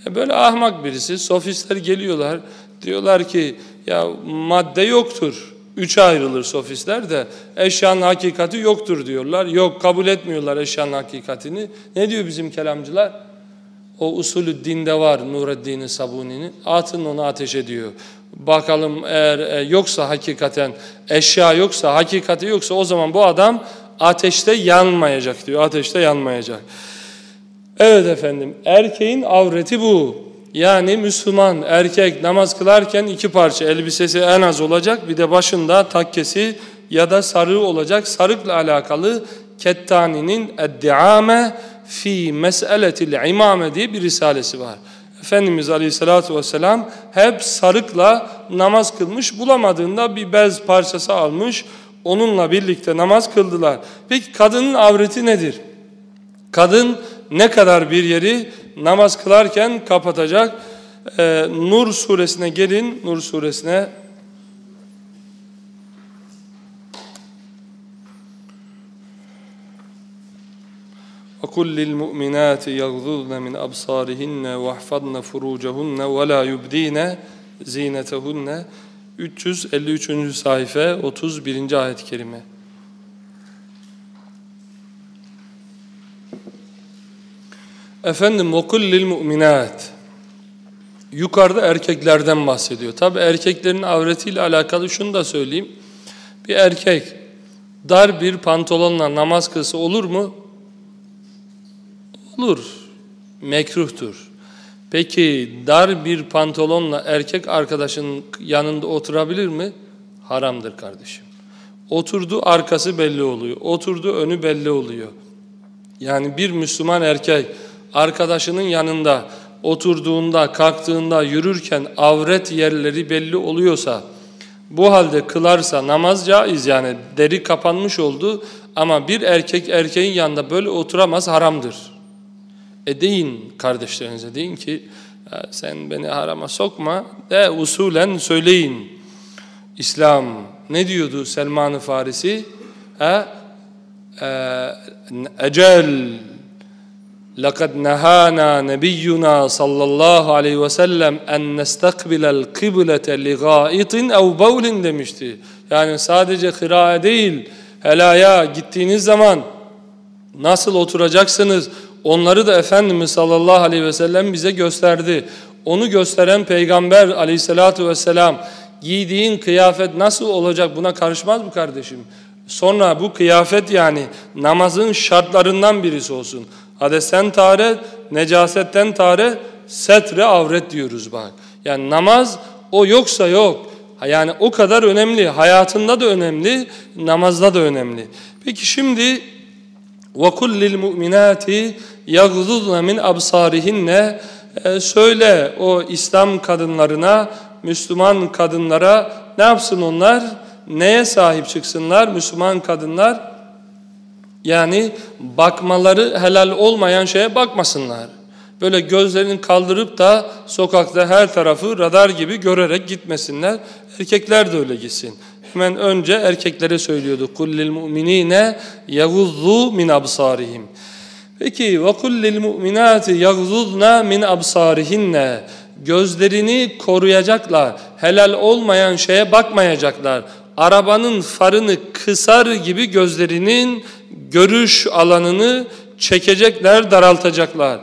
E böyle ahmak birisi, sofistler geliyorlar. Diyorlar ki ya madde yoktur. Üçe ayrılır sofistler de eşyanın hakikati yoktur diyorlar. Yok kabul etmiyorlar eşyanın hakikatini. Ne diyor bizim kelamcılar? O usulü dinde var Nureddin Sabuni'nin. Atın onu ateşe diyor. Bakalım eğer e, yoksa hakikaten eşya yoksa hakikati yoksa o zaman bu adam ateşte yanmayacak diyor. Ateşte yanmayacak. Evet efendim erkeğin avreti bu. Yani Müslüman erkek namaz kılarken iki parça elbisesi en az olacak. Bir de başında takkesi ya da sarığı olacak. Sarıkla alakalı Kettani'nin Eddiame fi meseletil imame diye bir risalesi var. Efendimiz Aleyhisselatü Vesselam hep sarıkla namaz kılmış. Bulamadığında bir bez parçası almış. Onunla birlikte namaz kıldılar. Peki kadının avreti nedir? Kadın ne kadar bir yeri namaz kılarken kapatacak. Ee, Nur suresine gelin. Nur suresine وَقُلْ لِلْمُؤْمِنَاتِ يَغْضُضْنَ مِنْ أَبْصَارِهِنَّ وَاحْفَظْنَ فُرُوجَهُنَّ وَلَا يُبْدِينَ زِينَتَهُنَّ 353. sayfa 31. ayet-i kerime. Efendim lil mu'minat. Yukarıda erkeklerden bahsediyor. Tabi erkeklerin avretiyle alakalı şunu da söyleyeyim. Bir erkek dar bir pantolonla namaz kılsa olur mu? Olur. Mekruhtur. Peki dar bir pantolonla erkek arkadaşının yanında oturabilir mi? Haramdır kardeşim. Oturdu arkası belli oluyor. Oturdu önü belli oluyor. Yani bir Müslüman erkek arkadaşının yanında oturduğunda, kalktığında, yürürken avret yerleri belli oluyorsa, bu halde kılarsa namaz caiz yani deri kapanmış oldu ama bir erkek erkeğin yanında böyle oturamaz haramdır. E deyin kardeşlerinize deyin ki sen beni harama sokma de usulen söyleyin. İslam ne diyordu Selman-ı Farisi? Ha? Ecel لقد نهانا نبينا صلى الله aleyhi ve sellem en nestakbilel kıblete li gaitin ev bavlin demişti. Yani sadece kırae değil helaya gittiğiniz zaman nasıl oturacaksınız onları da Efendimiz sallallahu aleyhi ve sellem bize gösterdi. Onu gösteren peygamber aleyhissalatu vesselam giydiğin kıyafet nasıl olacak buna karışmaz mı kardeşim? Sonra bu kıyafet yani namazın şartlarından birisi olsun. Hadesten tare, necasetten tare, setre avret diyoruz bak. Yani namaz o yoksa yok. Yani o kadar önemli. Hayatında da önemli, namazda da önemli. Peki şimdi وَكُلِّ الْمُؤْمِنَاتِ يَغْضُضْنَ مِنْ أَبْصَارِهِنَّ Söyle o İslam kadınlarına, Müslüman kadınlara ne yapsın onlar? Neye sahip çıksınlar Müslüman kadınlar? Yani bakmaları helal olmayan şeye bakmasınlar. Böyle gözlerini kaldırıp da sokakta her tarafı radar gibi görerek gitmesinler. Erkekler de öyle gitsin. Hemen önce erkeklere söylüyordu. Kullil mu'minine yaguzzu min absarihim. Peki ve kullil mu'minati yagzuzzna min absarihinne. Gözlerini koruyacaklar. Helal olmayan şeye bakmayacaklar. Arabanın farını kısar gibi gözlerinin görüş alanını çekecekler, daraltacaklar.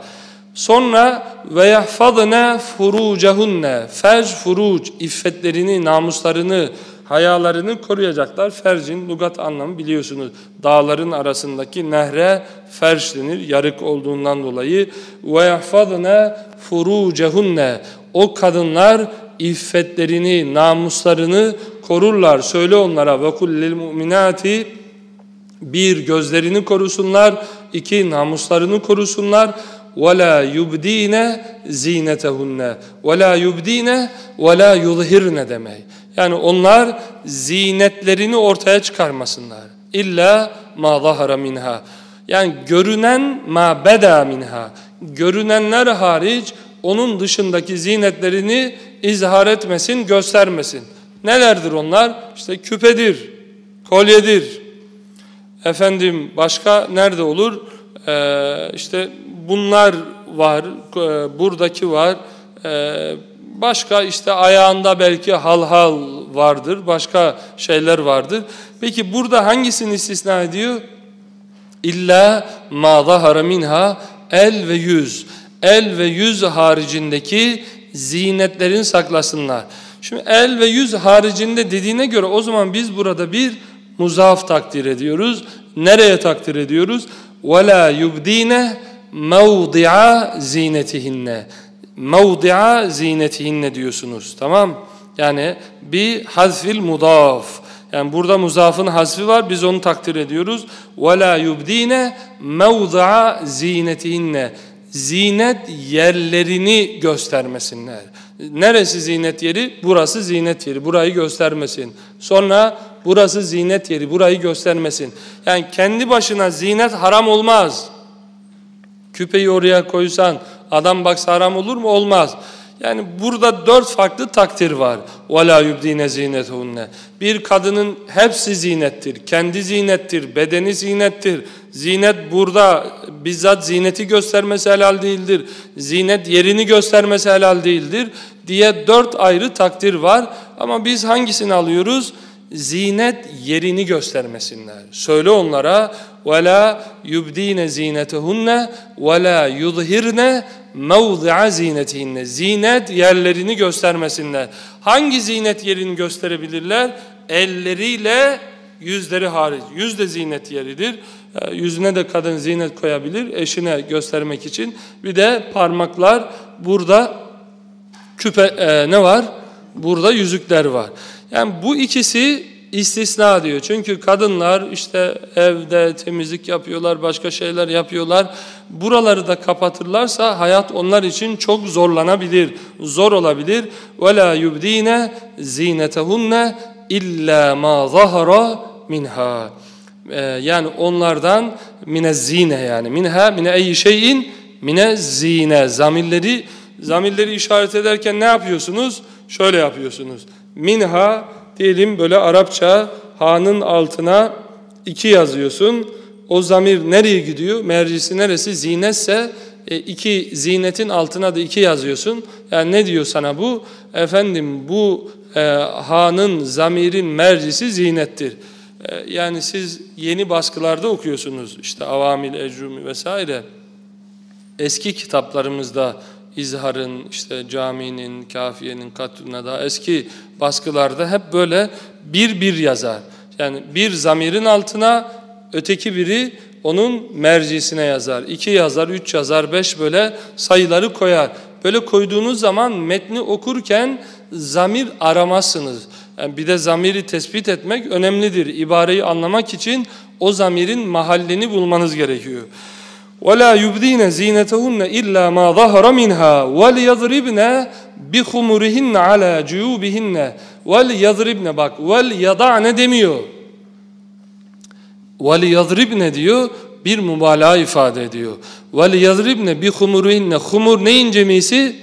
Sonra ve yahfazna furucahunne ferc furuc iffetlerini, namuslarını, hayalarını koruyacaklar. Fercin lugat anlamı biliyorsunuz. Dağların arasındaki nehre ferç denir yarık olduğundan dolayı. Ve yahfazna furucahunne o kadınlar iffetlerini, namuslarını korurlar. Söyle onlara ve kullil mu'minati bir gözlerini korusunlar, iki namuslarını korusunlar. وَلَا يُبْد۪ينَ زِينَتَهُنَّ وَلَا يُبْد۪ينَ وَلَا يُظْهِرْنَ demek. Yani onlar zinetlerini ortaya çıkarmasınlar. İlla ma zahara minha. Yani görünen ma beda minha. Görünenler hariç onun dışındaki zinetlerini izhar etmesin, göstermesin. Nelerdir onlar? İşte küpedir, kolyedir. Efendim başka nerede olur? Ee, işte bunlar var, e, buradaki var. Ee, başka işte ayağında belki halhal vardır, başka şeyler vardır. Peki burada hangisini istisna ediyor? İlla ma zahara minha el ve yüz. El ve yüz haricindeki zinetlerin saklasınlar. Şimdi el ve yüz haricinde dediğine göre o zaman biz burada bir muzaf takdir ediyoruz. Nereye takdir ediyoruz? وَلَا يُبْد۪ينَ مَوْضِعَ زِينَتِهِنَّ Mevdi'a zinetihinne diyorsunuz. Tamam? Yani bir hazfil mudaf. Yani burada muzafın hazfi var. Biz onu takdir ediyoruz. وَلَا يُبْد۪ينَ مَوْضِعَ زِينَتِهِنَّ Zinet yerlerini göstermesinler. Neresi zinet yeri? Burası zinet yeri. Burayı göstermesin. Sonra burası zinet yeri. Burayı göstermesin. Yani kendi başına zinet haram olmaz. Küpeyi oraya koysan adam baksa haram olur mu? Olmaz. Yani burada dört farklı takdir var. وَلَا يُبْد۪ينَ زِينَتُهُنَّ Bir kadının hepsi zinettir. Kendi zinettir, bedeni zinettir. Zinet burada bizzat zineti göstermesi helal değildir. Zinet yerini göstermesi helal değildir diye dört ayrı takdir var. Ama biz hangisini alıyoruz? Zinet yerini göstermesinler. Söyle onlara وَلَا يُبْد۪ينَ زِينَتَهُنَّ وَلَا يُظْهِرْنَ مَوْضِعَ زِينَتِهِنَّ Zinet yerlerini göstermesinler. Hangi zinet yerini gösterebilirler? Elleriyle yüzleri hariç. Yüz de zinet yeridir. Ee, yüzüne de kadın zinet koyabilir eşine göstermek için. Bir de parmaklar burada küpe e, ne var? Burada yüzükler var. Yani bu ikisi istisna diyor. Çünkü kadınlar işte evde temizlik yapıyorlar, başka şeyler yapıyorlar. Buraları da kapatırlarsa hayat onlar için çok zorlanabilir, zor olabilir. وَلَا يُبْد۪ينَ زِينَتَهُنَّ اِلَّا مَا ظَهَرَ minha. ee, yani onlardan mine zine yani minha mine ey şeyin mine zine zamirleri zamirleri işaret ederken ne yapıyorsunuz? Şöyle yapıyorsunuz. Minha diyelim böyle Arapça ha'nın altına iki yazıyorsun. O zamir nereye gidiyor? Mercisi neresi? Zinetse e, iki zinetin altına da iki yazıyorsun. Yani ne diyor sana bu? Efendim bu e, ha'nın zamirin mercisi zinettir. E, yani siz yeni baskılarda okuyorsunuz işte Avamil, Ecrumi vesaire. Eski kitaplarımızda İzhar'ın, işte caminin, kafiyenin, katuna daha eski baskılarda hep böyle bir bir yazar. Yani bir zamirin altına öteki biri onun mercisine yazar. İki yazar, üç yazar, beş böyle sayıları koyar. Böyle koyduğunuz zaman metni okurken zamir aramazsınız. Yani bir de zamiri tespit etmek önemlidir. İbareyi anlamak için o zamirin mahallini bulmanız gerekiyor. وَلَا يُبْدِينَ زِينَتَهُنَّ إِلَّا مَا ظَهَرَ مِنْهَا وَلْيَضْرِبْنَ بِخُمُرِهِنَّ عَلَى جُيُوبِهِنَّ وَلْيَضْرِبْنَ Bak وَلْيَضَعْنَ demiyor. وَلْيَضْرِبْنَ diyor bir mübalağa ifade ediyor. وَلْيَضْرِبْنَ بِخُمُرِهِنَّ Humur neyin cemisi?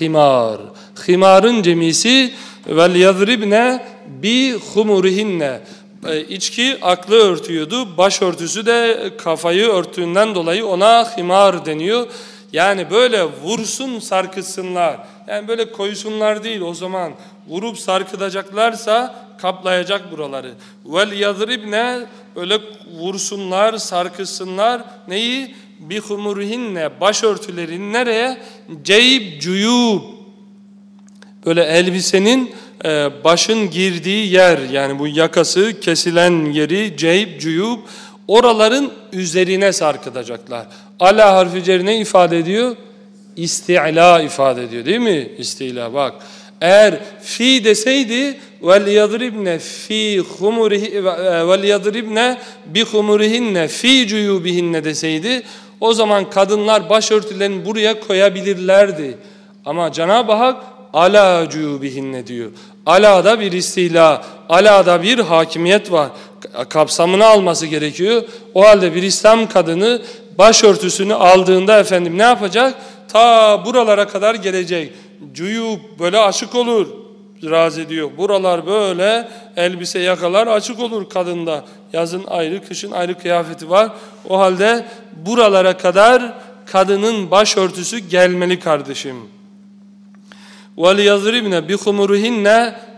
Himar. Himarın cemisi Vel yazribne bi humurihinne. E, içki aklı örtüyordu. Başörtüsü de kafayı örttüğünden dolayı ona himar deniyor. Yani böyle vursun sarkısınlar. Yani böyle koysunlar değil o zaman. Vurup sarkıtacaklarsa kaplayacak buraları. Vel yadribne böyle vursunlar, sarkısınlar. Neyi? bi Bihumurhinne başörtülerin nereye? Ceyb cuyub Böyle elbisenin e, başın girdiği yer yani bu yakası kesilen yeri ceyb cuyub oraların üzerine sarkıtacaklar. Ala harfi cerine ifade ediyor? İsti'la ifade ediyor değil mi? İstila bak. Eğer fi deseydi vel yadribne fi humurihi vel yadribne bi humurihinne fi cuyubihinne deseydi o zaman kadınlar başörtülerini buraya koyabilirlerdi. Ama Cenab-ı Hak ala cuyubihinne diyor. Ala'da bir istila, ala'da bir hakimiyet var. Kapsamını alması gerekiyor. O halde bir İslam kadını başörtüsünü aldığında efendim ne yapacak? Ta buralara kadar gelecek. Cuyub böyle açık olur. Razı ediyor. Buralar böyle elbise yakalar açık olur kadında. Yazın ayrı, kışın ayrı kıyafeti var. O halde buralara kadar kadının başörtüsü gelmeli kardeşim. وَلْيَضْرِبْنَ بِخُمُرِهِنَّ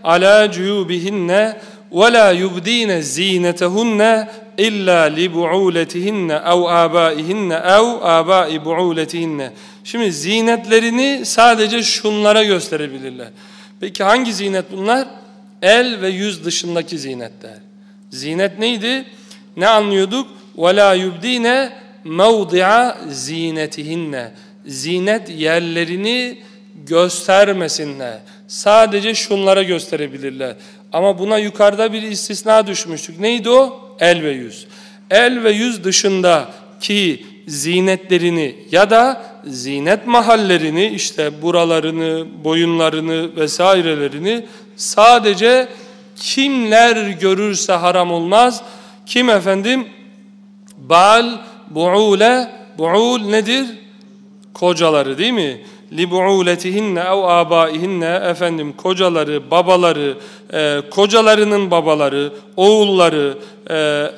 عَلَى جُيُوبِهِنَّ وَلَا يُبْدِينَ زِينَتَهُنَّ إِلَّا لِبُعُولَتِهِنَّ اَوْ آبَائِهِنَّ اَوْ آبَاءِ بُعُولَتِهِنَّ Şimdi zinetlerini sadece şunlara gösterebilirler. Peki hangi zinet bunlar? El ve yüz dışındaki zinetler. Zinet neydi? Ne anlıyorduk? وَلَا يُبْدِينَ مَوْضِعَ زِينَتِهِنَّ Zinet yerlerini göstermesinler. Sadece şunlara gösterebilirler. Ama buna yukarıda bir istisna düşmüştük. Neydi o? El ve yüz. El ve yüz dışındaki zinetlerini ya da zinet mahallerini işte buralarını, boyunlarını vesairelerini sadece kimler görürse haram olmaz. Kim efendim? Bal, bu'ule, bu'ul nedir? Kocaları değil mi? Libu'uletihinne ev abaihinne efendim kocaları, babaları, e, kocalarının babaları, oğulları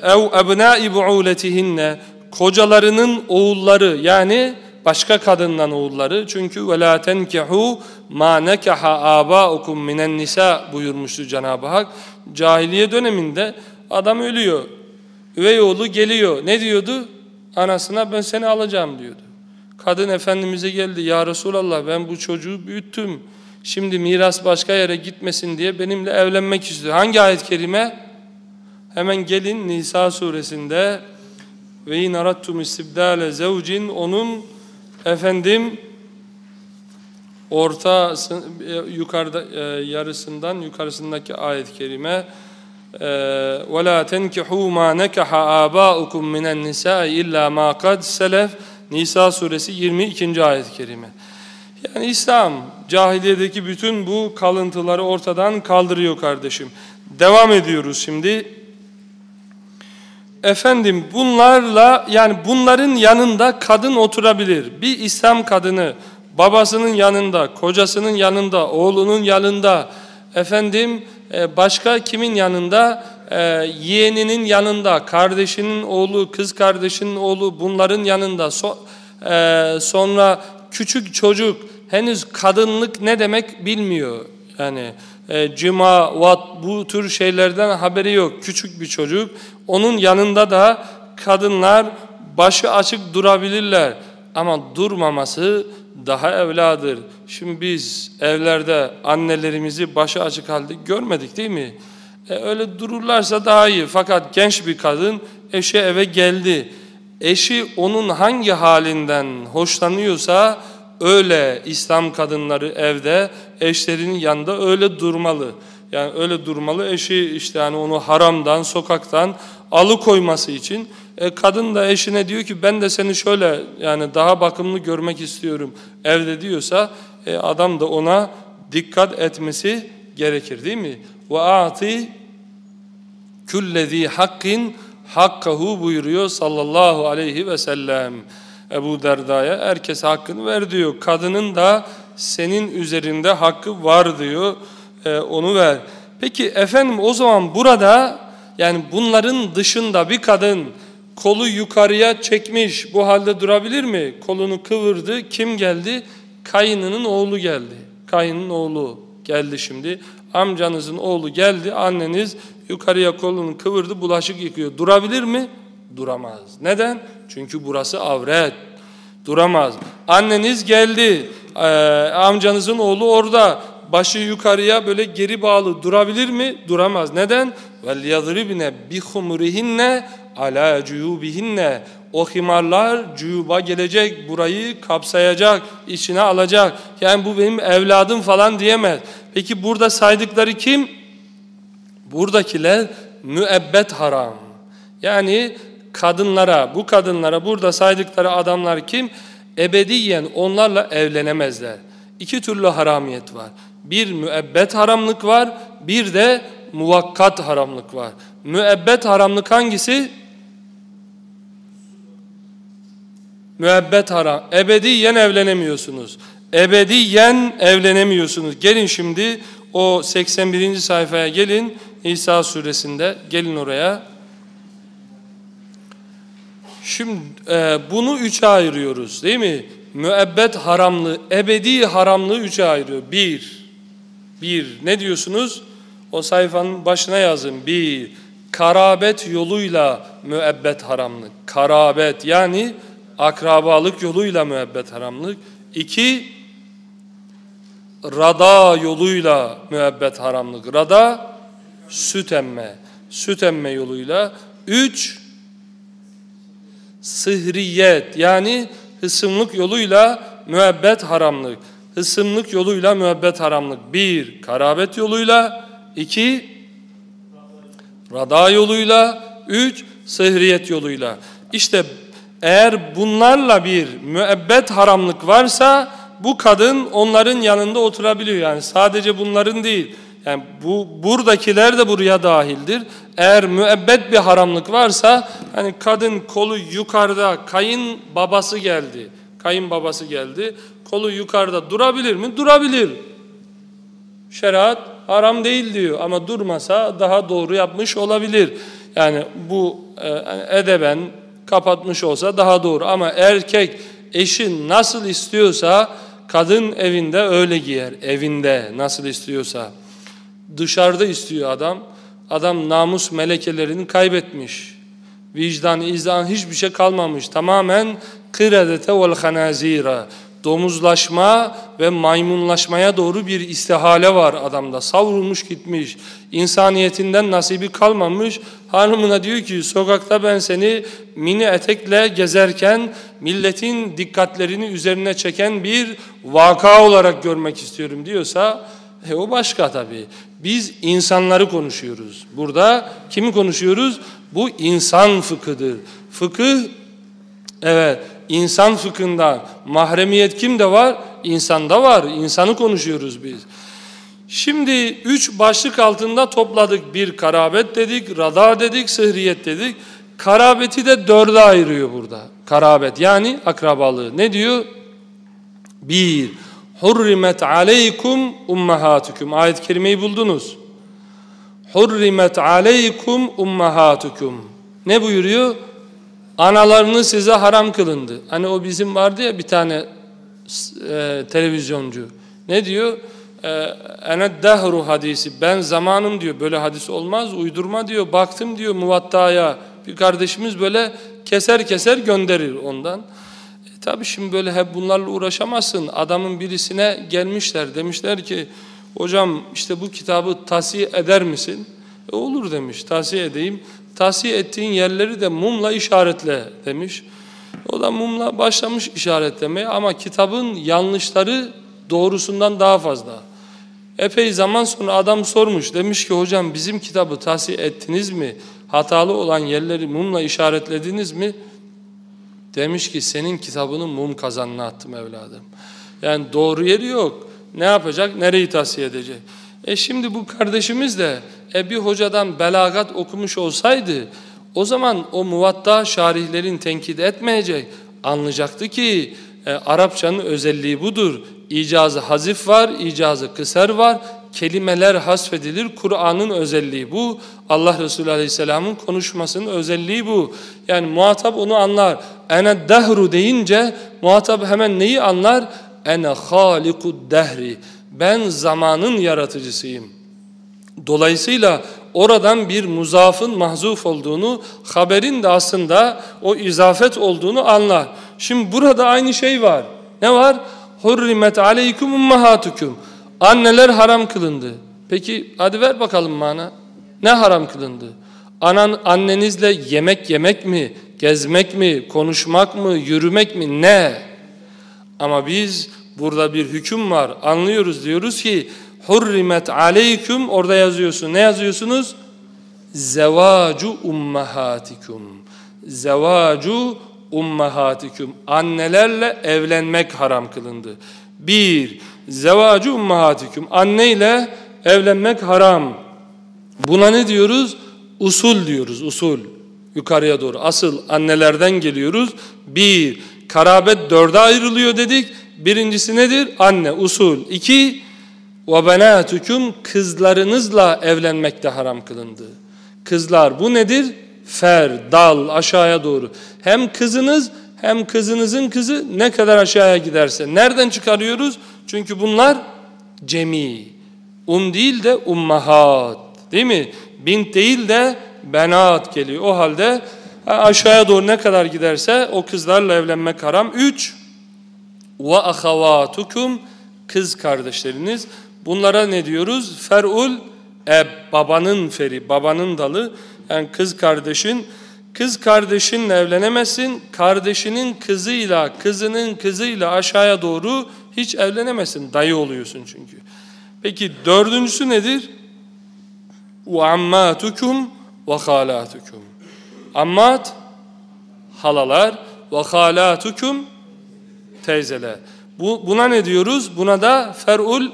ev ebnai bu'uletihinne kocalarının oğulları yani başka kadından oğulları çünkü la tenkihu ma nekaha abaukum minen nisa buyurmuştu Cenab-ı Hak. Cahiliye döneminde adam ölüyor. Üvey oğlu geliyor. Ne diyordu? Anasına ben seni alacağım diyordu. Kadın Efendimiz'e geldi. Ya Resulallah ben bu çocuğu büyüttüm. Şimdi miras başka yere gitmesin diye benimle evlenmek istiyor. Hangi ayet-i kerime? Hemen gelin Nisa suresinde ve in arattum istibdale zevcin onun efendim orta yukarıda e, yarısından yukarısındaki ayet-i kerime وَلَا تَنْكِحُوا مَا نَكَحَ آبَاؤُكُمْ مِنَ النِّسَاءِ إِلَّا مَا قَدْ سَلَفْ Nisa suresi 22. ayet-i kerime. Yani İslam cahiliyedeki bütün bu kalıntıları ortadan kaldırıyor kardeşim. Devam ediyoruz şimdi. Efendim bunlarla yani bunların yanında kadın oturabilir. Bir İslam kadını babasının yanında, kocasının yanında, oğlunun yanında, efendim e, başka kimin yanında? E, yeğeninin yanında, kardeşinin oğlu, kız kardeşinin oğlu bunların yanında. So, e, sonra küçük çocuk henüz kadınlık ne demek bilmiyor. Yani e, cima, vat bu tür şeylerden haberi yok. Küçük bir çocuk. Onun yanında da kadınlar başı açık durabilirler. Ama durmaması daha evladır. Şimdi biz evlerde annelerimizi başı açık halde görmedik değil mi? E, öyle dururlarsa daha iyi. Fakat genç bir kadın eşi eve geldi. Eşi onun hangi halinden hoşlanıyorsa öyle İslam kadınları evde eşlerinin yanında öyle durmalı. Yani öyle durmalı eşi işte yani onu haramdan, sokaktan alıkoyması için. E, kadın da eşine diyor ki ben de seni şöyle yani daha bakımlı görmek istiyorum evde diyorsa e, adam da ona dikkat etmesi gerekir değil mi? Ve ati küllezî hakkin hakkahu buyuruyor sallallahu aleyhi ve sellem. Ebu Derda'ya herkes hakkını ver diyor. Kadının da senin üzerinde hakkı var diyor. E, onu ver. Peki efendim o zaman burada yani bunların dışında bir kadın kolu yukarıya çekmiş bu halde durabilir mi? Kolunu kıvırdı. Kim geldi? Kayınının oğlu geldi. Kayının oğlu geldi şimdi. Amcanızın oğlu geldi. Anneniz yukarıya kolunu kıvırdı. Bulaşık yıkıyor. Durabilir mi? Duramaz. Neden? Çünkü burası avret. Duramaz. Anneniz geldi. Ee, amcanızın oğlu orada. Başı yukarıya böyle geri bağlı durabilir mi? Duramaz. Neden? وَلْيَضْرِبْنَ بِخُمُرِهِنَّ عَلَى جُيُوبِهِنَّ O himarlar cüba gelecek, burayı kapsayacak, içine alacak. Yani bu benim evladım falan diyemez. Peki burada saydıkları kim? Buradakiler müebbet haram. Yani kadınlara, bu kadınlara burada saydıkları adamlar kim? Ebediyen onlarla evlenemezler. İki türlü haramiyet var. Bir müebbet haramlık var, bir de muvakkat haramlık var. Müebbet haramlık hangisi? Müebbet haram. Ebediyen evlenemiyorsunuz. Ebediyen evlenemiyorsunuz. Gelin şimdi o 81. sayfaya gelin. İsa suresinde gelin oraya. Şimdi e, bunu üçe ayırıyoruz değil mi? Müebbet haramlığı, ebedi haramlığı üçe ayırıyor. Bir, bir ne diyorsunuz? O sayfanın başına yazın. Bir, karabet yoluyla müebbet haramlık. Karabet yani akrabalık yoluyla müebbet haramlık. İki, rada yoluyla müebbet haramlık. Rada, süt emme. Süt emme yoluyla. Üç, sıhriyet yani hısımlık yoluyla müebbet haramlık. Hısımlık yoluyla müebbet haramlık. Bir, karabet yoluyla. iki rada yoluyla. Üç, sıhriyet yoluyla. İşte eğer bunlarla bir müebbet haramlık varsa bu kadın onların yanında oturabiliyor. Yani sadece bunların değil. Yani bu buradakiler de buraya dahildir. Eğer müebbet bir haramlık varsa hani kadın kolu yukarıda kayın babası geldi. Kayın babası geldi. Kolu yukarıda durabilir mi? Durabilir. Şeriat haram değil diyor ama durmasa daha doğru yapmış olabilir. Yani bu e, edeben kapatmış olsa daha doğru ama erkek eşin nasıl istiyorsa kadın evinde öyle giyer. Evinde nasıl istiyorsa. Dışarıda istiyor adam. Adam namus melekelerini kaybetmiş. Vicdan, izan hiçbir şey kalmamış. Tamamen kıradete vel hanazira. Domuzlaşma ve maymunlaşmaya doğru bir istihale var adamda. Savrulmuş gitmiş. İnsaniyetinden nasibi kalmamış. Hanımına diyor ki sokakta ben seni mini etekle gezerken milletin dikkatlerini üzerine çeken bir vaka olarak görmek istiyorum diyorsa e o başka tabii. Biz insanları konuşuyoruz. Burada kimi konuşuyoruz? Bu insan fıkıdır. Fıkıh, evet insan fıkhında mahremiyet kimde var? İnsanda var. İnsanı konuşuyoruz biz. Şimdi üç başlık altında topladık. Bir karabet dedik, radar dedik, sıhriyet dedik. Karabeti de dörde ayırıyor burada. Karabet yani akrabalığı. Ne diyor? Bir, Hurrimet aleykum ummahatukum. Ayet-i kerimeyi buldunuz. Hurrimet aleykum ummahatukum. Ne buyuruyor? Analarını size haram kılındı. Hani o bizim vardı ya bir tane e, televizyoncu. Ne diyor? E, ene dehru hadisi. Ben zamanım diyor. Böyle hadis olmaz. Uydurma diyor. Baktım diyor muvattaya. Bir kardeşimiz böyle keser keser gönderir ondan. Tabi şimdi böyle hep bunlarla uğraşamazsın. Adamın birisine gelmişler demişler ki hocam işte bu kitabı tavsiye eder misin? E olur demiş tavsiye edeyim. Tavsiye ettiğin yerleri de mumla işaretle demiş. O da mumla başlamış işaretlemeye ama kitabın yanlışları doğrusundan daha fazla. Epey zaman sonra adam sormuş. Demiş ki hocam bizim kitabı tahsih ettiniz mi? Hatalı olan yerleri mumla işaretlediniz mi? Demiş ki senin kitabını mum kazanına attım evladım. Yani doğru yeri yok. Ne yapacak? Nereyi tahsiye edecek? E şimdi bu kardeşimiz de e bir hocadan belagat okumuş olsaydı o zaman o muvatta şarihlerin tenkit etmeyecek. Anlayacaktı ki e, Arapçanın özelliği budur. İcazı hazif var, icazı kıser var. Kelimeler hasfedilir. Kur'an'ın özelliği bu. Allah Resulü Aleyhisselam'ın konuşmasının özelliği bu. Yani muhatap onu anlar. Ene dehru deyince muhatap hemen neyi anlar? Ene halikud dehri. Ben zamanın yaratıcısıyım. Dolayısıyla oradan bir muzafın mahzuf olduğunu, haberin de aslında o izafet olduğunu anlar. Şimdi burada aynı şey var. Ne var? Hurrimet aleykum ummahatukum. Anneler haram kılındı. Peki hadi ver bakalım mana. Ne haram kılındı? Anan annenizle yemek yemek mi, gezmek mi, konuşmak mı, yürümek mi ne? Ama biz burada bir hüküm var. Anlıyoruz diyoruz ki hurrimet aleyküm orada yazıyorsun. Ne yazıyorsunuz? Zevacu ummahatikum. Zevacu ummahatikum. Annelerle evlenmek haram kılındı. Bir, Zevacu ummahatikum. Anne ile evlenmek haram. Buna ne diyoruz? Usul diyoruz. Usul. Yukarıya doğru. Asıl annelerden geliyoruz. Bir, karabet dörde ayrılıyor dedik. Birincisi nedir? Anne, usul. İki, ve kızlarınızla evlenmek de haram kılındı. Kızlar bu nedir? Fer, dal aşağıya doğru. Hem kızınız hem kızınızın kızı ne kadar aşağıya giderse. Nereden çıkarıyoruz? Çünkü bunlar cemi. Um değil de ummahat. Değil mi? Bint değil de benat geliyor. O halde aşağıya doğru ne kadar giderse o kızlarla evlenmek haram. Üç, ve ahavatukum kız kardeşleriniz. Bunlara ne diyoruz? Fer'ul eb, babanın feri, babanın dalı. Yani kız kardeşin, kız kardeşinle evlenemezsin. Kardeşinin kızıyla, kızının kızıyla aşağıya doğru hiç evlenemezsin. Dayı oluyorsun çünkü. Peki dördüncüsü nedir? وَعَمَّاتُكُمْ وَخَالَاتُكُمْ Ammat, halalar, وَخَالَاتُكُمْ teyzeler. Bu, buna ne diyoruz? Buna da fer'ul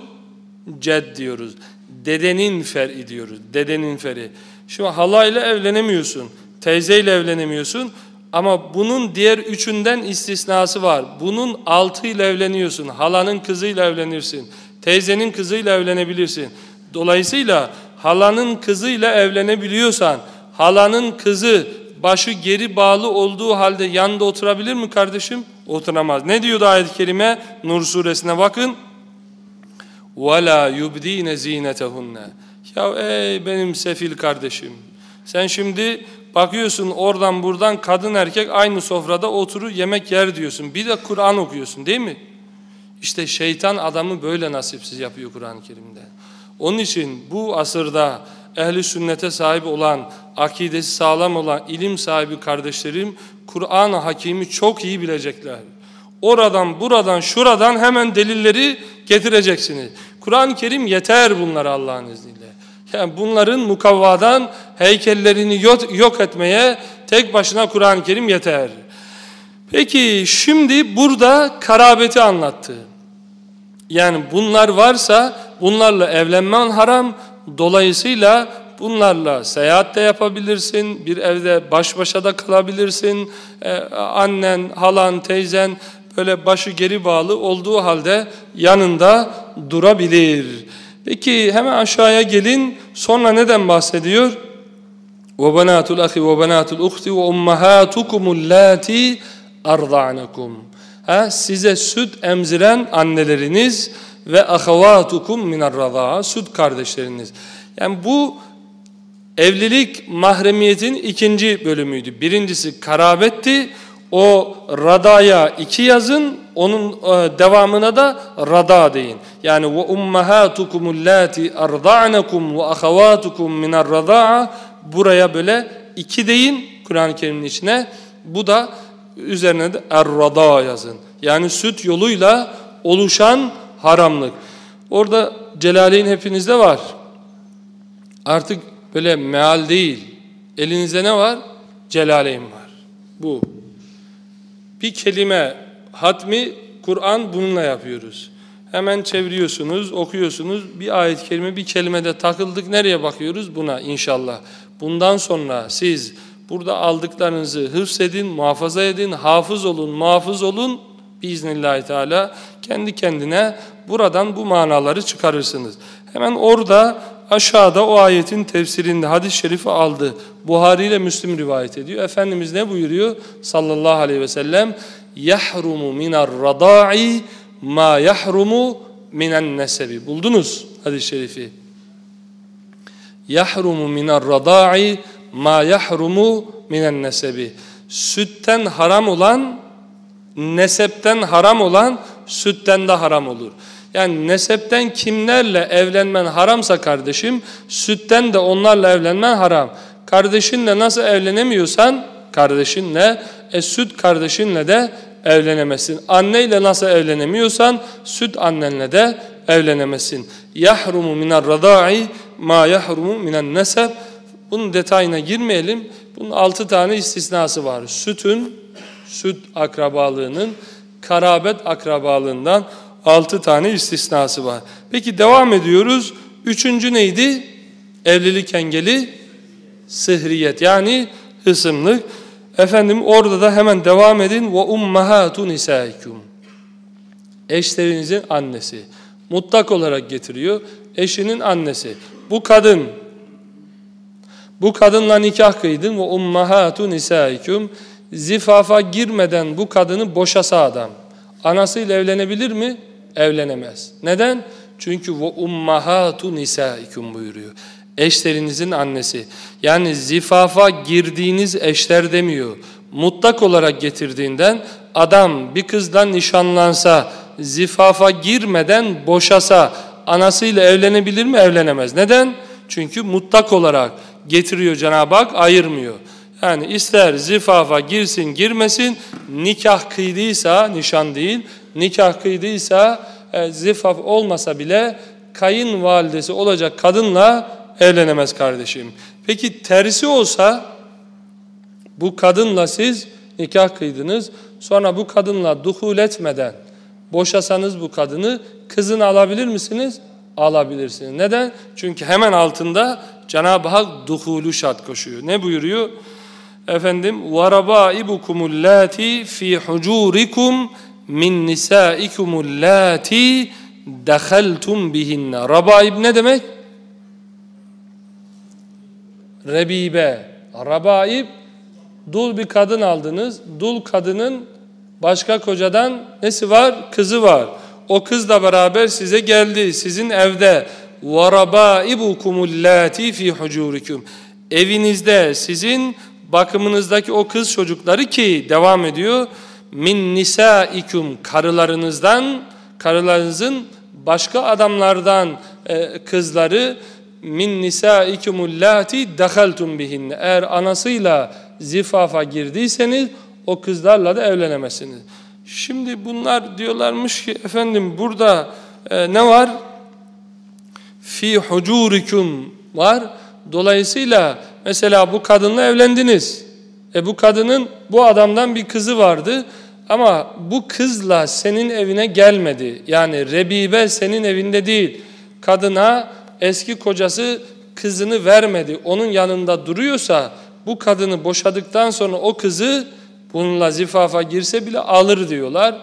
ced diyoruz. Dedenin fer'i diyoruz. Dedenin feri. Şimdi halayla evlenemiyorsun. Teyzeyle evlenemiyorsun. Ama bunun diğer üçünden istisnası var. Bunun altıyla evleniyorsun. Halanın kızıyla evlenirsin. Teyzenin kızıyla evlenebilirsin. Dolayısıyla halanın kızıyla evlenebiliyorsan, halanın kızı başı geri bağlı olduğu halde yanında oturabilir mi kardeşim? Oturamaz. Ne diyordu ayet-i kerime? Nur suresine bakın. وَلَا يُبْد۪ينَ زِينَتَهُنَّ Ya ey benim sefil kardeşim. Sen şimdi bakıyorsun oradan buradan kadın erkek aynı sofrada oturur yemek yer diyorsun. Bir de Kur'an okuyorsun değil mi? İşte şeytan adamı böyle nasipsiz yapıyor Kur'an-ı Kerim'de. Onun için bu asırda ehli sünnete sahip olan, akidesi sağlam olan, ilim sahibi kardeşlerim Kur'an-ı Hakim'i çok iyi bilecekler. Oradan, buradan, şuradan hemen delilleri getireceksiniz. Kur'an-ı Kerim yeter bunlara Allah'ın izniyle. Yani bunların mukavvadan heykellerini yok etmeye tek başına Kur'an-ı Kerim yeter. Peki şimdi burada karabeti anlattı. Yani bunlar varsa bunlarla evlenmen haram. Dolayısıyla bunlarla seyahat de yapabilirsin. Bir evde baş başa da kalabilirsin. Ee, annen, halan, teyzen böyle başı geri bağlı olduğu halde yanında durabilir. Peki hemen aşağıya gelin. Sonra neden bahsediyor? وَبَنَاتُ الْأَخِ وَبَنَاتُ الْأُخْتِ وَأُمَّهَاتُكُمُ اللَّاتِي أَرْضَعْنَكُمْ ha, Size süt emziren anneleriniz ve ahavatukum minarradaa süt kardeşleriniz. Yani bu evlilik mahremiyetin ikinci bölümüydü. Birincisi karabetti. O radaya iki yazın, onun e, devamına da rada deyin. Yani ve ummahatukum allati arda'nakum ve ahavatukum minar radaa buraya böyle iki deyin Kur'an-ı Kerim'in içine. Bu da üzerine de errada yazın. Yani süt yoluyla oluşan haramlık. Orada Celaleyn hepinizde var. Artık böyle meal değil. Elinizde ne var? Celaleyn var. Bu. Bir kelime hatmi Kur'an bununla yapıyoruz. Hemen çeviriyorsunuz, okuyorsunuz. Bir ayet kelime, bir kelimede takıldık. Nereye bakıyoruz? Buna inşallah. Bundan sonra siz burada aldıklarınızı hıfzedin, muhafaza edin, hafız olun, muhafız olun. Biiznillahü Teala kendi kendine buradan bu manaları çıkarırsınız. Hemen orada aşağıda o ayetin tefsirinde hadis-i şerifi aldı. Buhari ile Müslim rivayet ediyor. Efendimiz ne buyuruyor? Sallallahu aleyhi ve sellem yahrumu minar rada'i ma yahrumu minen nesebi. Buldunuz hadis-i şerifi. Yahrumu minar rada'i ma yahrumu minen nesebi. Sütten haram olan, nesepten haram olan, sütten de haram olur. Yani nesepten kimlerle evlenmen haramsa kardeşim, sütten de onlarla evlenmen haram. Kardeşinle nasıl evlenemiyorsan, kardeşinle, e süt kardeşinle de evlenemezsin. Anneyle nasıl evlenemiyorsan, süt annenle de evlenemezsin. Yahrumu minar radai ma yahrumu minen nesep. Bunun detayına girmeyelim. Bunun altı tane istisnası var. Sütün, süt akrabalığının, karabet akrabalığından altı tane istisnası var. Peki devam ediyoruz. Üçüncü neydi? Evlilik engeli sıhriyet yani hısımlık. Efendim orada da hemen devam edin. Ve ummahatu nisaikum. Eşlerinizin annesi. Mutlak olarak getiriyor. Eşinin annesi. Bu kadın bu kadınla nikah kıydın ve ummahatu nisaikum. Zifafa girmeden bu kadını boşasa adam. Anasıyla evlenebilir mi? Evlenemez. Neden? Çünkü ve ummahatu nisaikum buyuruyor. Eşlerinizin annesi. Yani zifafa girdiğiniz eşler demiyor. Mutlak olarak getirdiğinden adam bir kızdan nişanlansa, zifafa girmeden boşasa anasıyla evlenebilir mi? Evlenemez. Neden? Çünkü mutlak olarak getiriyor Cenab-ı Hak ayırmıyor. Yani ister zifafa girsin girmesin nikah kıydıysa nişan değil nikah kıydıysa e, zifaf olmasa bile kayınvalidesi olacak kadınla evlenemez kardeşim. Peki tersi olsa bu kadınla siz nikah kıydınız sonra bu kadınla duhul etmeden boşasanız bu kadını kızını alabilir misiniz? Alabilirsiniz. Neden? Çünkü hemen altında Cenab-ı Hak duhulu şart koşuyor. Ne buyuruyor? Efendim وَرَبَائِبُكُمُ اللَّاتِ فِي حُجُورِكُمْ min nisaikumul lati dehaltum bihinne. Rabaib ne demek? Rebibe. Rabaib dul bir kadın aldınız. Dul kadının başka kocadan nesi var? Kızı var. O kızla beraber size geldi. Sizin evde وَرَبَائِبُكُمُ اللَّاتِ فِي حُجُورِكُمْ Evinizde sizin bakımınızdaki o kız çocukları ki devam ediyor min nisaikum karılarınızdan karılarınızın başka adamlardan e, kızları min nisaikumul lati dakhaltum bihin eğer anasıyla zifafa girdiyseniz o kızlarla da evlenemezsiniz. Şimdi bunlar diyorlarmış ki efendim burada e, ne var? Fi hucurikum var. Dolayısıyla mesela bu kadınla evlendiniz. E bu kadının bu adamdan bir kızı vardı ama bu kızla senin evine gelmedi. Yani Rebibe senin evinde değil. Kadına eski kocası kızını vermedi. Onun yanında duruyorsa bu kadını boşadıktan sonra o kızı bununla zifafa girse bile alır diyorlar.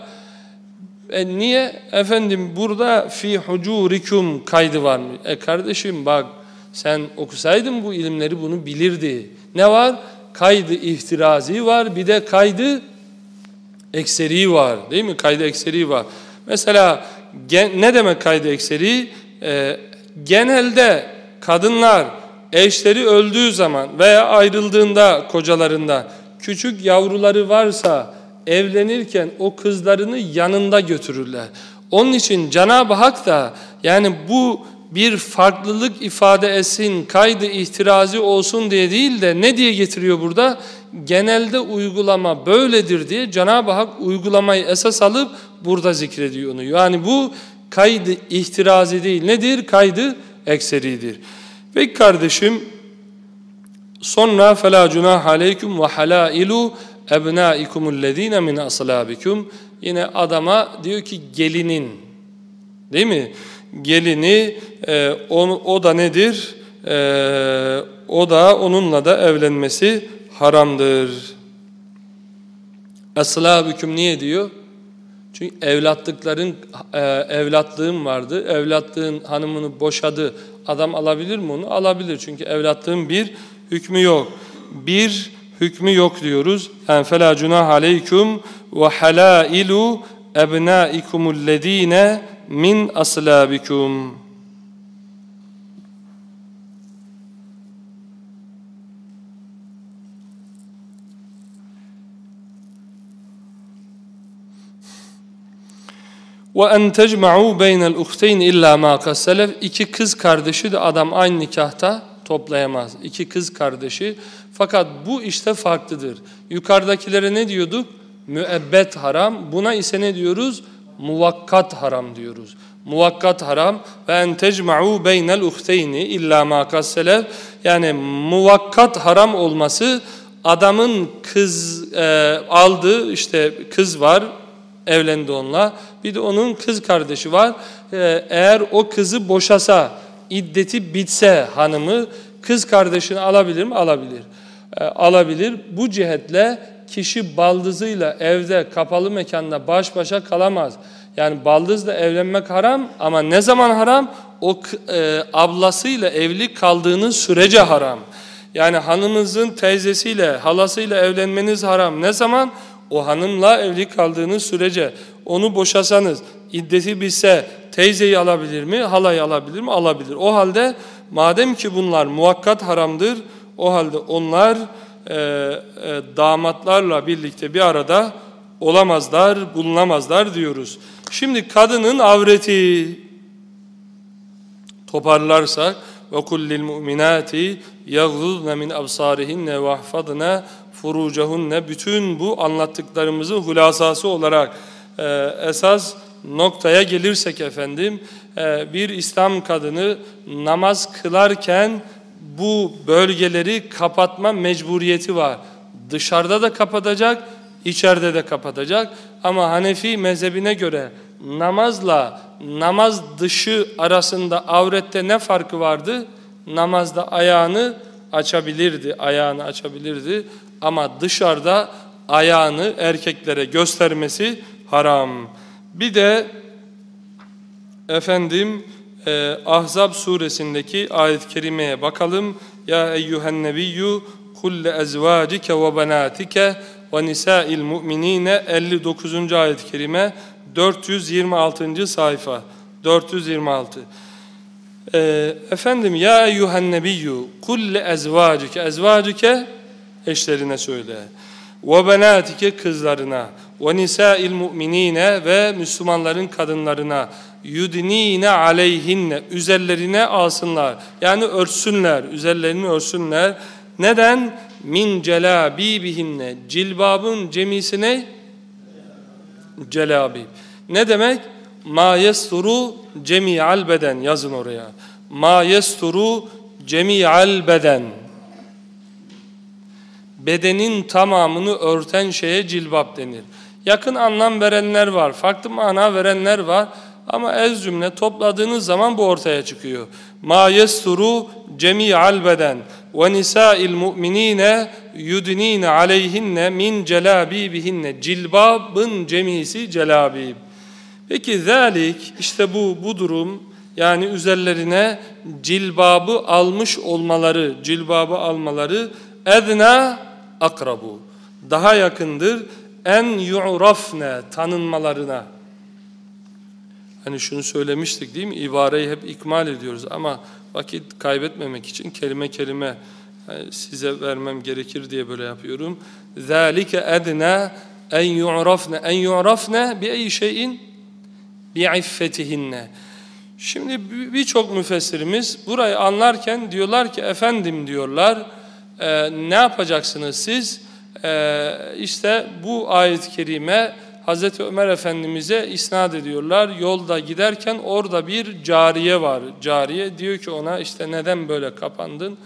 E niye? Efendim burada fi hucurikum kaydı var mı? E kardeşim bak sen okusaydın bu ilimleri bunu bilirdi. Ne var? Kaydı ihtirazi var bir de kaydı ekseri var değil mi? Kaydı ekseri var. Mesela gen, ne demek kaydı ekseri? Ee, genelde kadınlar eşleri öldüğü zaman veya ayrıldığında kocalarında küçük yavruları varsa evlenirken o kızlarını yanında götürürler. Onun için Cenab-ı Hak da yani bu bir farklılık ifade etsin, kaydı ihtirazi olsun diye değil de ne diye getiriyor burada? genelde uygulama böyledir diye Cenab-ı Hak uygulamayı esas alıp burada zikrediyor onu. Yani bu kaydı ihtirazi değil. Nedir? Kaydı ekseridir. Peki kardeşim sonra فَلَا جُنَاهَ عَلَيْكُمْ وَحَلَائِلُوا اَبْنَائِكُمُ الَّذ۪ينَ مِنْ أَصْلَابِكُمْ Yine adama diyor ki gelinin değil mi? Gelini e, onu, o da nedir? E, o da onunla da evlenmesi haramdır. Aslabüküm niye diyor? Çünkü evlatlıkların e, evlatlığın vardı. Evlatlığın hanımını boşadı. Adam alabilir mi onu? Alabilir. Çünkü evlatlığın bir hükmü yok. Bir hükmü yok diyoruz. Yani fela cunah aleyküm ve halailu ebnaikumul min aslabikum. Ve en tecma'u beynel uhteyn illa ma kaselef iki kız kardeşi de adam aynı nikahta toplayamaz. İki kız kardeşi fakat bu işte farklıdır. Yukarıdakilere ne diyorduk? Müebbet haram. Buna ise ne diyoruz? Muvakkat haram diyoruz. Muvakkat haram ve en tecma'u beynel uhteyni illa ma yani muvakkat haram olması adamın kız e, aldığı işte kız var evlendi onunla. Bir de onun kız kardeşi var. Ee, eğer o kızı boşasa, iddeti bitse hanımı kız kardeşini alabilir mi? Alabilir. Ee, alabilir. Bu cihetle kişi baldızıyla evde kapalı mekanda baş başa kalamaz. Yani baldızla evlenmek haram ama ne zaman haram? O e, ablasıyla evli kaldığınız sürece haram. Yani hanımınızın teyzesiyle, halasıyla evlenmeniz haram. Ne zaman? O hanımla evli kaldığınız sürece onu boşasanız, iddeti bitse teyzeyi alabilir mi, halayı alabilir mi? Alabilir. O halde madem ki bunlar muvakkat haramdır, o halde onlar e, e, damatlarla birlikte bir arada olamazlar, bulunamazlar diyoruz. Şimdi kadının avreti toparlarsak mu'minati yaghdudna min absarihinne ve ahfadna furucahunne bütün bu anlattıklarımızın hulasası olarak e, esas noktaya gelirsek efendim e, bir İslam kadını namaz kılarken bu bölgeleri kapatma mecburiyeti var. Dışarıda da kapatacak, içeride de kapatacak. Ama Hanefi mezhebine göre namazla namaz dışı arasında avrette ne farkı vardı? Namazda ayağını açabilirdi, ayağını açabilirdi ama dışarıda ayağını erkeklere göstermesi haram. Bir de efendim e, Ahzab suresindeki ayet-i kerimeye bakalım. Ya eyyühen nebiyyü kulle ezvacike ve benatike ve nisa'il mu'minine 59. ayet-i kerime 426. sayfa 426 ee, efendim ya eyyühen nebiyyü kulle ezvacike ezvacike eşlerine söyle. Ve benatike kızlarına ve nisa'il mu'minine ve Müslümanların kadınlarına yudnine aleyhinne üzerlerine alsınlar. Yani örtsünler, üzerlerini örsünler. Neden? Min celabibihinne. Cilbabın cemisine celabib. Ne demek? Ma yesturu cemi'al beden. Yazın oraya. Ma yesturu cemi'al beden bedenin tamamını örten şeye cilbap denir. Yakın anlam verenler var, farklı mana verenler var ama ez cümle topladığınız zaman bu ortaya çıkıyor. Ma yesturu cemi'al beden ve nisa'il mu'minine yudnine aleyhinne min celabibihinne cilbabın cemisi celabib. Peki zalik işte bu bu durum yani üzerlerine cilbabı almış olmaları, cilbabı almaları edna akrabu. Daha yakındır en yu'rafne tanınmalarına. Hani şunu söylemiştik değil mi? İbareyi hep ikmal ediyoruz ama vakit kaybetmemek için kelime kelime e, size vermem gerekir diye böyle yapıyorum. ذَٰلِكَ اَدْنَا en yu'rafne en yu'rafne bi ey şeyin bi iffetihinne. Şimdi birçok müfessirimiz burayı anlarken diyorlar ki efendim diyorlar e, ne yapacaksınız siz? Ee, işte bu ayet-i kerime Hazreti Ömer Efendimiz'e isnat ediyorlar. Yolda giderken orada bir cariye var. Cariye diyor ki ona işte neden böyle kapandın?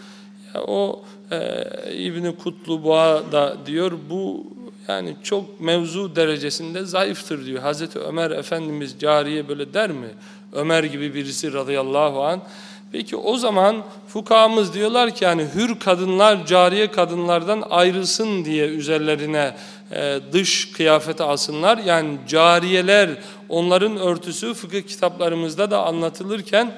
Ya o e, İbni Kutluboğa da diyor bu yani çok mevzu derecesinde zayıftır diyor. Hazreti Ömer Efendimiz cariye böyle der mi? Ömer gibi birisi radıyallahu an. Peki o zaman fukahamız diyorlar ki yani hür kadınlar cariye kadınlardan ayrılsın diye üzerlerine e, dış kıyafeti alsınlar. Yani cariyeler onların örtüsü fıkıh kitaplarımızda da anlatılırken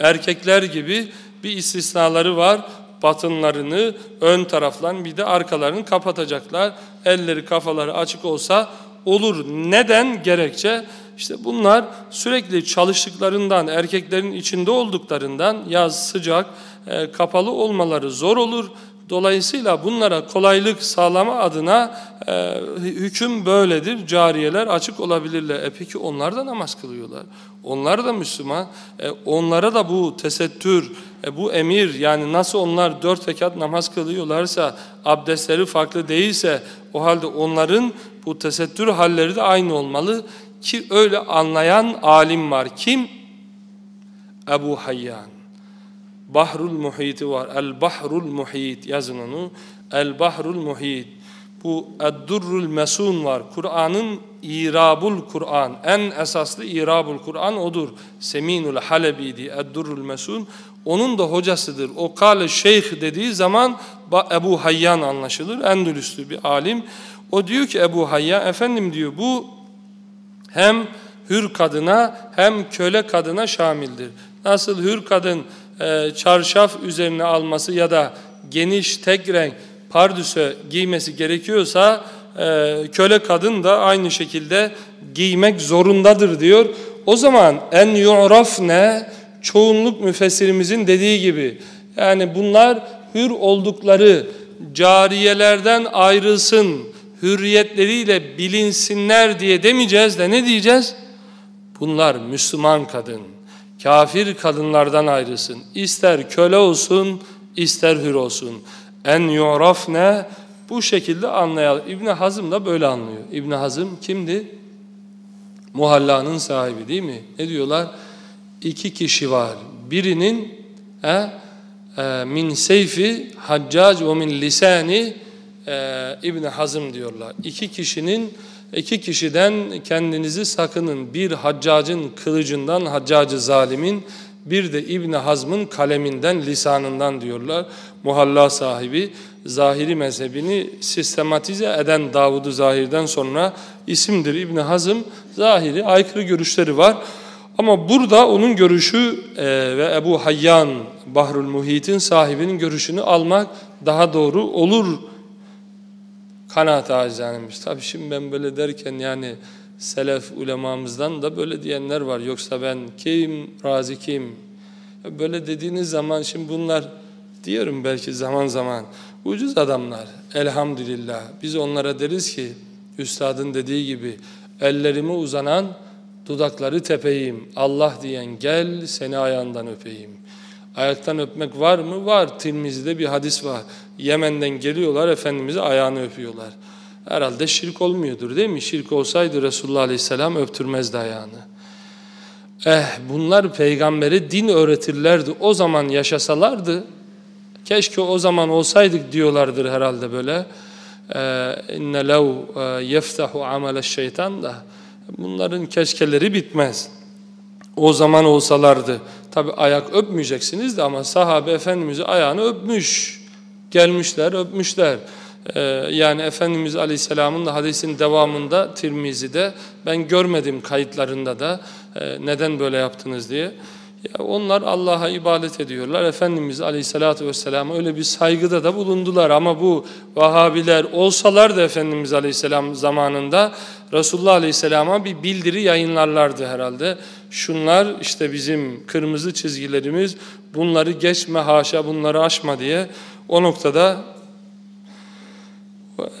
erkekler gibi bir istisnaları var. Batınlarını ön taraflan bir de arkalarını kapatacaklar. Elleri kafaları açık olsa olur. Neden? Gerekçe işte bunlar sürekli çalıştıklarından, erkeklerin içinde olduklarından yaz sıcak, e, kapalı olmaları zor olur. Dolayısıyla bunlara kolaylık sağlama adına e, hüküm böyledir. Cariyeler açık olabilirler. E peki onlar da namaz kılıyorlar. Onlar da Müslüman. E, onlara da bu tesettür, e, bu emir yani nasıl onlar dört rekat namaz kılıyorlarsa abdestleri farklı değilse o halde onların bu tesettür halleri de aynı olmalı. Ki öyle anlayan alim var. Kim? Ebu Hayyan. Bahrul Muhit'i var. El Bahrul Muhit yazın onu. El Bahrul Muhit. Bu Eddurrul Mesun var. Kur'an'ın İrabul Kur'an. En esaslı İrabul Kur'an odur. Seminul Halebiydi. Eddurrul Mesun. Onun da hocasıdır. O kale şeyh dediği zaman Ebu Hayyan anlaşılır. Endülüslü bir alim. O diyor ki Ebu Hayyan, efendim diyor bu hem hür kadına hem köle kadına şamildir. Nasıl hür kadın e, çarşaf üzerine alması ya da geniş tek renk pardüse giymesi gerekiyorsa e, köle kadın da aynı şekilde giymek zorundadır diyor. O zaman en yu'rafne çoğunluk müfessirimizin dediği gibi yani bunlar hür oldukları cariyelerden ayrılsın, hürriyetleriyle bilinsinler diye demeyeceğiz de ne diyeceğiz? Bunlar Müslüman kadın, kafir kadınlardan ayrılsın. İster köle olsun, ister hür olsun. En yu'rafne bu şekilde anlayalım. İbn Hazım da böyle anlıyor. İbn Hazım kimdi? Muhallanın sahibi değil mi? Ne diyorlar? İki kişi var. Birinin he, e, min seyfi haccac ve min lisani e, İbn Hazım diyorlar. İki kişinin iki kişiden kendinizi sakının. Bir haccacın kılıcından, haccacı zalimin, bir de İbn Hazm'ın kaleminden, lisanından diyorlar. Muhalla sahibi zahiri mezhebini sistematize eden Davud-u Zahir'den sonra isimdir İbn Hazm. Zahiri aykırı görüşleri var. Ama burada onun görüşü e, ve Ebu Hayyan Bahrul Muhit'in sahibinin görüşünü almak daha doğru olur kanaat acizanemiş. Tabi şimdi ben böyle derken yani selef ulemamızdan da böyle diyenler var. Yoksa ben kim, razi kim? Böyle dediğiniz zaman şimdi bunlar diyorum belki zaman zaman ucuz adamlar. Elhamdülillah. Biz onlara deriz ki üstadın dediği gibi ellerimi uzanan dudakları tepeyim. Allah diyen gel seni ayağından öpeyim. Ayaktan öpmek var mı? Var. Tirmizi'de bir hadis var. Yemen'den geliyorlar, Efendimiz'i ayağını öpüyorlar. Herhalde şirk olmuyordur değil mi? Şirk olsaydı Resulullah Aleyhisselam öptürmezdi ayağını. Eh bunlar peygambere din öğretirlerdi. O zaman yaşasalardı, keşke o zaman olsaydık diyorlardır herhalde böyle. İnne lev yeftahu amele şeytan da bunların keşkeleri bitmez. O zaman olsalardı. Tabi ayak öpmeyeceksiniz de ama sahabe Efendimiz'i ayağını öpmüş. Gelmişler, öpmüşler. Ee, yani Efendimiz Aleyhisselam'ın da hadisin devamında Tirmizi'de ben görmedim kayıtlarında da e, neden böyle yaptınız diye. Ya onlar Allah'a ibadet ediyorlar. Efendimiz Aleyhisselatü Vesselam'a öyle bir saygıda da bulundular. Ama bu Vahabiler olsalar da Efendimiz Aleyhisselam zamanında Resulullah Aleyhisselam'a bir bildiri yayınlarlardı herhalde. Şunlar işte bizim kırmızı çizgilerimiz bunları geçme haşa bunları aşma diye o noktada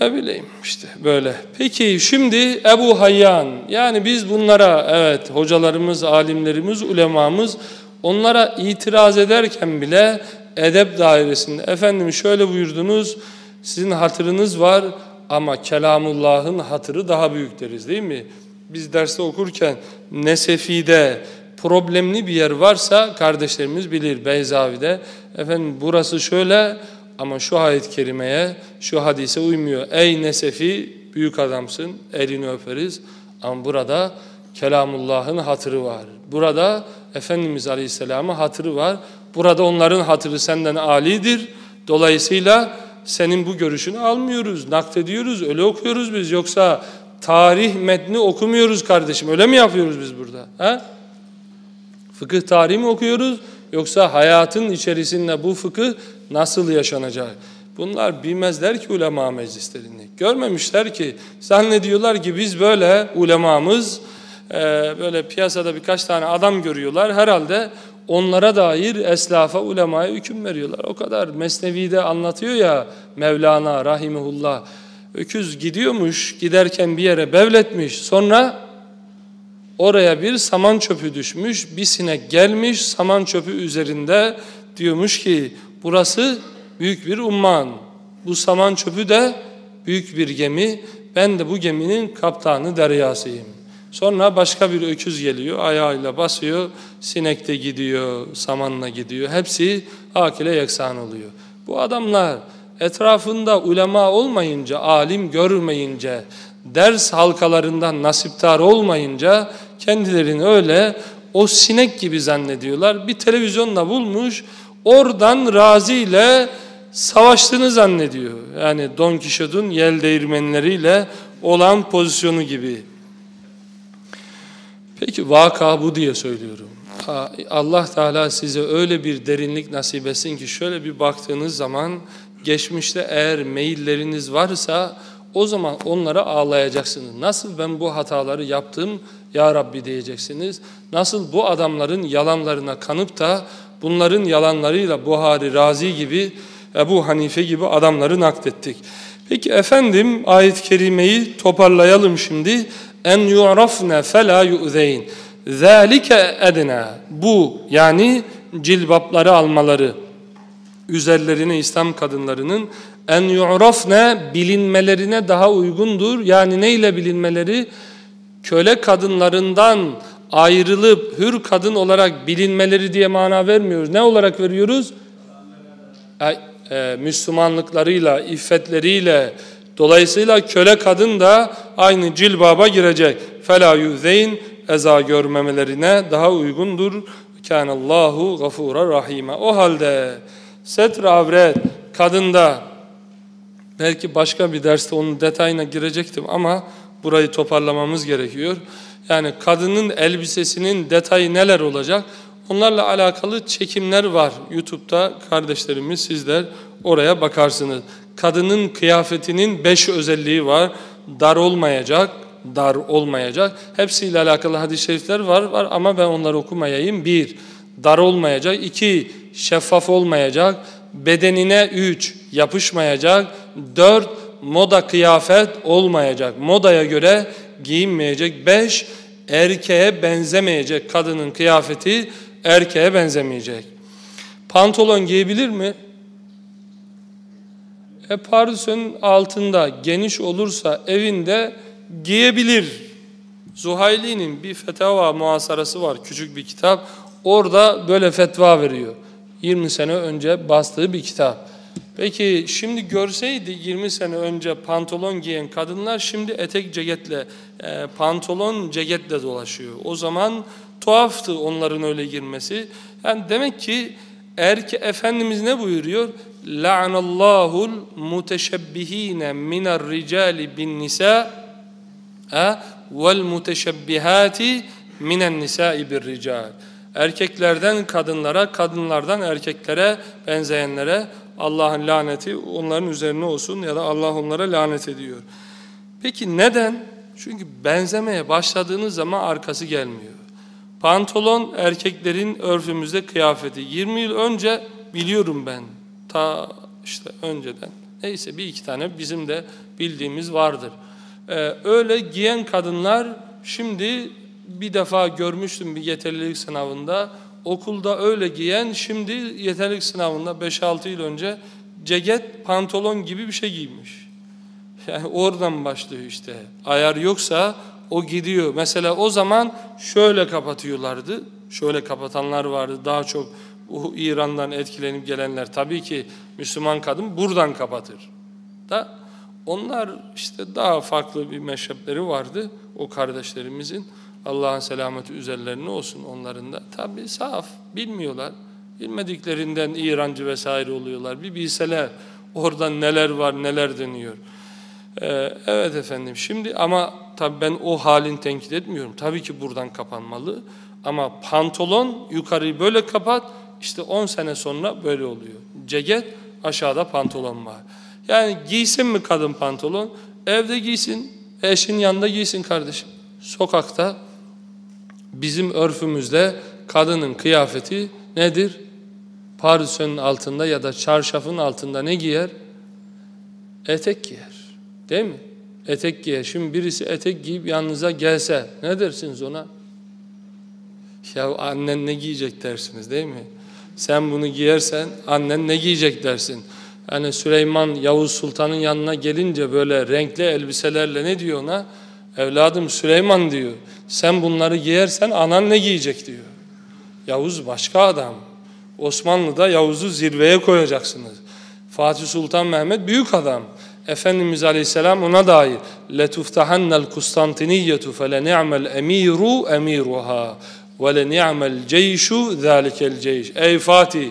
ne bileyim işte böyle. Peki şimdi Ebu Hayyan yani biz bunlara evet hocalarımız, alimlerimiz, ulemamız onlara itiraz ederken bile edep dairesinde efendim şöyle buyurdunuz Sizin hatırınız var ama kelamullahın hatırı daha büyük deriz değil mi? Biz derste okurken Nesefi'de problemli bir yer varsa kardeşlerimiz bilir Beyzavi'de. Efendim burası şöyle ama şu ayet-i kerimeye, şu hadise uymuyor. Ey Nesefi büyük adamsın, elini öperiz. Ama burada kelamullahın hatırı var. Burada Efendimiz Aleyhisselam'ın hatırı var. Burada onların hatırı senden alidir. Dolayısıyla senin bu görüşünü almıyoruz, naklediyoruz, öyle okuyoruz biz. Yoksa tarih metni okumuyoruz kardeşim. Öyle mi yapıyoruz biz burada? He? Fıkıh tarihi mi okuyoruz? Yoksa hayatın içerisinde bu fıkıh nasıl yaşanacak? Bunlar bilmezler ki ulema meclislerini. Görmemişler ki. Zannediyorlar ki biz böyle ulemamız, böyle piyasada birkaç tane adam görüyorlar. Herhalde onlara dair eslafa, ulemaya hüküm veriyorlar. O kadar Mesnevi'de anlatıyor ya Mevlana rahimehullah. Öküz gidiyormuş, giderken bir yere bevletmiş. Sonra oraya bir saman çöpü düşmüş, bir sinek gelmiş saman çöpü üzerinde diyormuş ki burası büyük bir umman. Bu saman çöpü de büyük bir gemi. Ben de bu geminin kaptanı deryasıyım. Sonra başka bir öküz geliyor, ayağıyla basıyor, sinek de gidiyor, samanla gidiyor. Hepsi akile yeksan oluyor. Bu adamlar etrafında ulema olmayınca, alim görmeyince, ders halkalarından nasiptar olmayınca kendilerini öyle o sinek gibi zannediyorlar. Bir televizyonla bulmuş, oradan Razi ile savaştığını zannediyor. Yani Don Quixote'un yel değirmenleriyle olan pozisyonu gibi. Peki vaka bu diye söylüyorum. Allah Teala size öyle bir derinlik nasip etsin ki şöyle bir baktığınız zaman geçmişte eğer meyilleriniz varsa o zaman onlara ağlayacaksınız. Nasıl ben bu hataları yaptım ya Rabbi diyeceksiniz. Nasıl bu adamların yalanlarına kanıp da bunların yalanlarıyla Buhari, Razi gibi, Ebu Hanife gibi adamları naklettik. Peki efendim ayet-i kerimeyi toparlayalım şimdi. En yu'rafne fela yu'zeyn. Zalike edna. Bu yani cilbapları almaları üzerlerine İslam kadınlarının en yu'rafne bilinmelerine daha uygundur. Yani neyle bilinmeleri? Köle kadınlarından ayrılıp hür kadın olarak bilinmeleri diye mana vermiyoruz. Ne olarak veriyoruz? E, e, Müslümanlıklarıyla, iffetleriyle, dolayısıyla köle kadın da aynı cilbaba girecek. Fela yuzeyn eza görmemelerine daha uygundur. Kânallâhu gafûra rahîme. O halde setr avret kadında belki başka bir derste onun detayına girecektim ama burayı toparlamamız gerekiyor. Yani kadının elbisesinin detayı neler olacak? Onlarla alakalı çekimler var YouTube'da kardeşlerimiz sizler oraya bakarsınız. Kadının kıyafetinin beş özelliği var. Dar olmayacak, dar olmayacak. Hepsiyle alakalı hadis-i şerifler var, var ama ben onları okumayayım. Bir, dar olmayacak. İki, şeffaf olmayacak. Bedenine üç, yapışmayacak. Dört, moda kıyafet olmayacak. Modaya göre giyinmeyecek. Beş, erkeğe benzemeyecek kadının kıyafeti erkeğe benzemeyecek. Pantolon giyebilir mi? E pardesünün altında geniş olursa evinde giyebilir. Zuhayli'nin bir fetava muhasarası var küçük bir kitap. Orada böyle fetva veriyor. 20 sene önce bastığı bir kitap. Peki şimdi görseydi 20 sene önce pantolon giyen kadınlar şimdi etek ceketle, e, pantolon ceketle dolaşıyor. O zaman tuhaftı onların öyle girmesi. Yani demek ki erke Efendimiz ne buyuruyor? La'nallahul muteşebbihine minar ricali bin nisa vel muteşebbihati minen nisai bir rical. Erkeklerden kadınlara, kadınlardan erkeklere benzeyenlere Allah'ın laneti onların üzerine olsun ya da Allah onlara lanet ediyor. Peki neden? Çünkü benzemeye başladığınız zaman arkası gelmiyor. Pantolon erkeklerin örfümüzde kıyafeti. 20 yıl önce biliyorum ben. Ta işte önceden. Neyse bir iki tane bizim de bildiğimiz vardır. Ee, öyle giyen kadınlar şimdi bir defa görmüştüm bir yeterlilik sınavında. Okulda öyle giyen şimdi yeterlilik sınavında 5-6 yıl önce ceket, pantolon gibi bir şey giymiş. Yani oradan başlıyor işte. Ayar yoksa o gidiyor. Mesela o zaman şöyle kapatıyorlardı. Şöyle kapatanlar vardı. Daha çok bu İran'dan etkilenip gelenler tabii ki Müslüman kadın buradan kapatır. Da onlar işte daha farklı bir meşrepleri vardı o kardeşlerimizin. Allah'ın selameti üzerlerine olsun onların da. Tabii saf bilmiyorlar. Bilmediklerinden İrancı vesaire oluyorlar. Bir bilseler oradan neler var neler dönüyor. Ee, evet efendim şimdi ama tabii ben o halin tenkit etmiyorum. Tabii ki buradan kapanmalı. Ama pantolon yukarıyı böyle kapat işte 10 sene sonra böyle oluyor. Ceket aşağıda pantolon var. Yani giysin mi kadın pantolon? Evde giysin, eşin yanında giysin kardeşim. Sokakta bizim örfümüzde kadının kıyafeti nedir? Parisönün altında ya da çarşafın altında ne giyer? Etek giyer. Değil mi? Etek giyer. Şimdi birisi etek giyip yanınıza gelse ne dersiniz ona? Ya annen ne giyecek dersiniz değil mi? Sen bunu giyersen annen ne giyecek dersin. Yani Süleyman Yavuz Sultan'ın yanına gelince böyle renkli elbiselerle ne diyor ona? Evladım Süleyman diyor. Sen bunları giyersen anan ne giyecek diyor. Yavuz başka adam. Osmanlı'da Yavuz'u zirveye koyacaksınız. Fatih Sultan Mehmet büyük adam. Efendimiz Aleyhisselam ona dair letuftahannel Kustantiniyetu fele ni'mel emiru emiruha ve le ni'mel ceyşu zalikel ceyş. Ey Fatih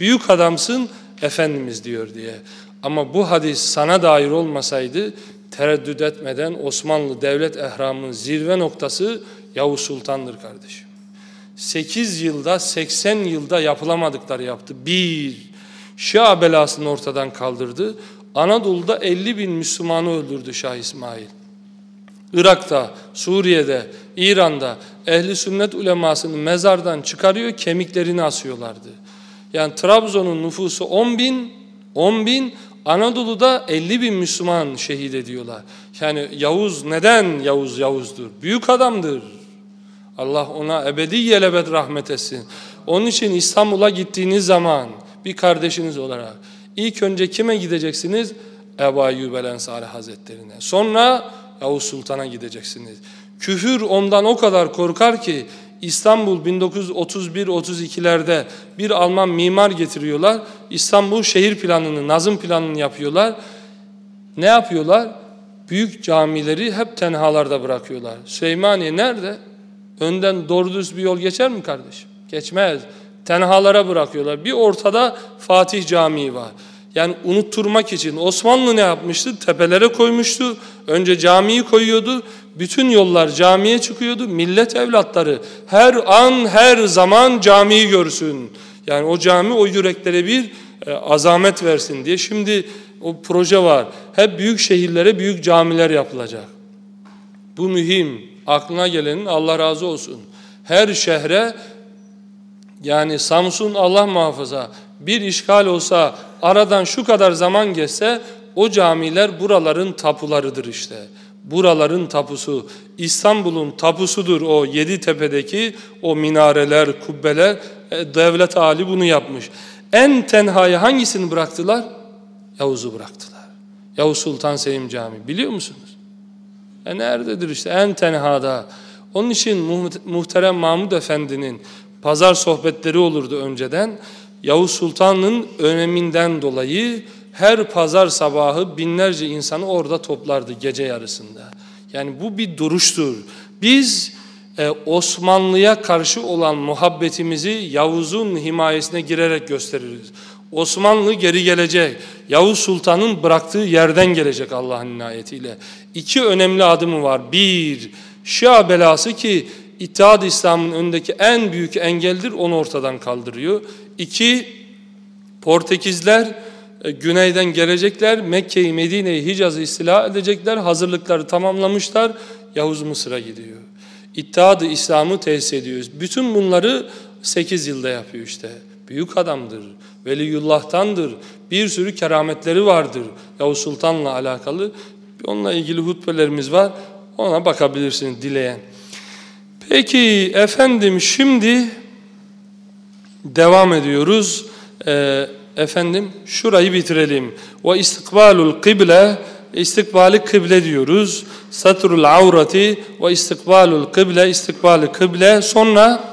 büyük adamsın Efendimiz diyor diye. Ama bu hadis sana dair olmasaydı tereddüt etmeden Osmanlı devlet ehramının zirve noktası Yavuz Sultan'dır kardeşim. 8 yılda 80 yılda yapılamadıkları yaptı. Bir, Şia belasını ortadan kaldırdı. Anadolu'da 50 bin Müslümanı öldürdü Şah İsmail. Irak'ta, Suriye'de, İran'da ehli sünnet ulemasını mezardan çıkarıyor, kemiklerini asıyorlardı. Yani Trabzon'un nüfusu 10 bin, 10 bin, Anadolu'da 50 bin Müslüman şehit ediyorlar. Yani Yavuz neden Yavuz Yavuz'dur? Büyük adamdır. Allah ona ebedi yelebet rahmet etsin. Onun için İstanbul'a gittiğiniz zaman bir kardeşiniz olarak ilk önce kime gideceksiniz? Ebu Ayyub el Ensari Hazretlerine. Sonra Yavuz Sultan'a gideceksiniz. Küfür ondan o kadar korkar ki İstanbul 1931-32'lerde bir Alman mimar getiriyorlar. İstanbul şehir planını, nazım planını yapıyorlar. Ne yapıyorlar? Büyük camileri hep tenhalarda bırakıyorlar. Süleymaniye nerede? Önden doğru düz bir yol geçer mi kardeşim? Geçmez. Tenhalara bırakıyorlar. Bir ortada Fatih Camii var. Yani unutturmak için Osmanlı ne yapmıştı? Tepelere koymuştu. Önce camiyi koyuyordu. Bütün yollar camiye çıkıyordu. Millet evlatları her an her zaman camiyi görsün. Yani o cami o yüreklere bir e, azamet versin diye. Şimdi o proje var. Hep büyük şehirlere büyük camiler yapılacak. Bu mühim. Aklına gelenin Allah razı olsun. Her şehre yani Samsun Allah muhafaza bir işgal olsa aradan şu kadar zaman geçse o camiler buraların tapularıdır işte. Buraların tapusu İstanbul'un tapusudur o yedi tepedeki o minareler, kubbeler e, devlet hali bunu yapmış. En tenhayı hangisini bıraktılar? Yavuz'u bıraktılar. Yavuz Sultan Selim Camii biliyor musunuz? E nerededir işte en tenhada. Onun için muhterem Mahmud Efendi'nin pazar sohbetleri olurdu önceden. Yavuz Sultan'ın öneminden dolayı her pazar sabahı binlerce insanı orada toplardı gece yarısında. Yani bu bir duruştur. Biz e, Osmanlı'ya karşı olan muhabbetimizi Yavuz'un himayesine girerek gösteririz. Osmanlı geri gelecek. Yavuz Sultan'ın bıraktığı yerden gelecek Allah'ın inayetiyle. İki önemli adımı var. Bir, Şia belası ki İttihad İslam'ın önündeki en büyük engeldir onu ortadan kaldırıyor. İki, Portekizler güneyden gelecekler, Mekke'yi, Medine'yi, Hicaz'ı istila edecekler, hazırlıkları tamamlamışlar, Yavuz Mısır'a gidiyor. İttihadı İslam'ı tesis ediyoruz. Bütün bunları 8 yılda yapıyor işte. Büyük adamdır, veliyullah'tandır, bir sürü kerametleri vardır Yavuz Sultan'la alakalı. Onunla ilgili hutbelerimiz var, ona bakabilirsiniz dileyen. Peki efendim şimdi devam ediyoruz. Ee, efendim şurayı bitirelim. Ve istikbalul kıble istikbali kıble diyoruz. Satrul avrati ve istikbalul kıble istikbali kıble sonra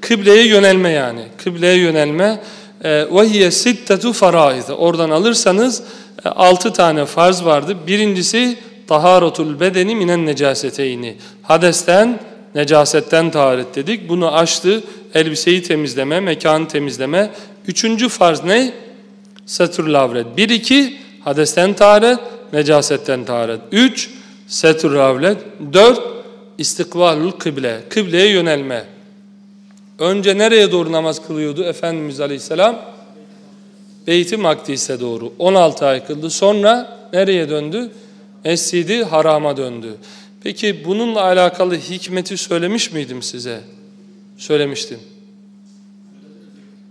kıbleye yönelme yani. Kıbleye yönelme e, ve hiye sittetu faraiz. Oradan alırsanız e, altı tane farz vardı. Birincisi taharatul bedeni minen necaseteyni. Hadesten, necasetten taharet dedik. Bunu açtı. Elbiseyi temizleme, mekanı temizleme. Üçüncü farz ne? Setrul avret. Bir iki hadesten taharet, necasetten taharet. Üç setrul avret. Dört istikbalul kıble. Kıbleye yönelme. Önce nereye doğru namaz kılıyordu Efendimiz Aleyhisselam? Beyt-i Makdis'e doğru. 16 ay kıldı. Sonra nereye döndü? Mescidi Haram'a döndü. Peki bununla alakalı hikmeti söylemiş miydim size? Söylemiştim.